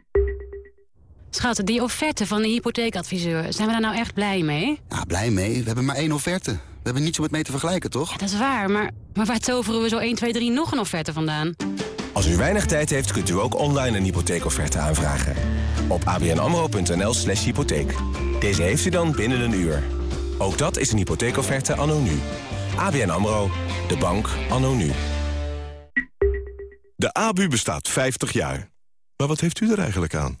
Schat, die offerte van de hypotheekadviseur, zijn we daar nou echt blij mee? Ja, blij mee. We hebben maar één offerte. We hebben niets om het mee te vergelijken, toch? Ja, dat is waar, maar, maar waar toveren we zo 1, 2, 3 nog een offerte vandaan? Als u weinig tijd heeft, kunt u ook online een hypotheekofferte aanvragen. Op abnamro.nl slash hypotheek. Deze heeft u dan binnen een uur. Ook dat is een hypotheekofferte anno nu. ABN AMRO, de bank anno nu. De ABU bestaat 50 jaar. Maar wat heeft u er eigenlijk aan?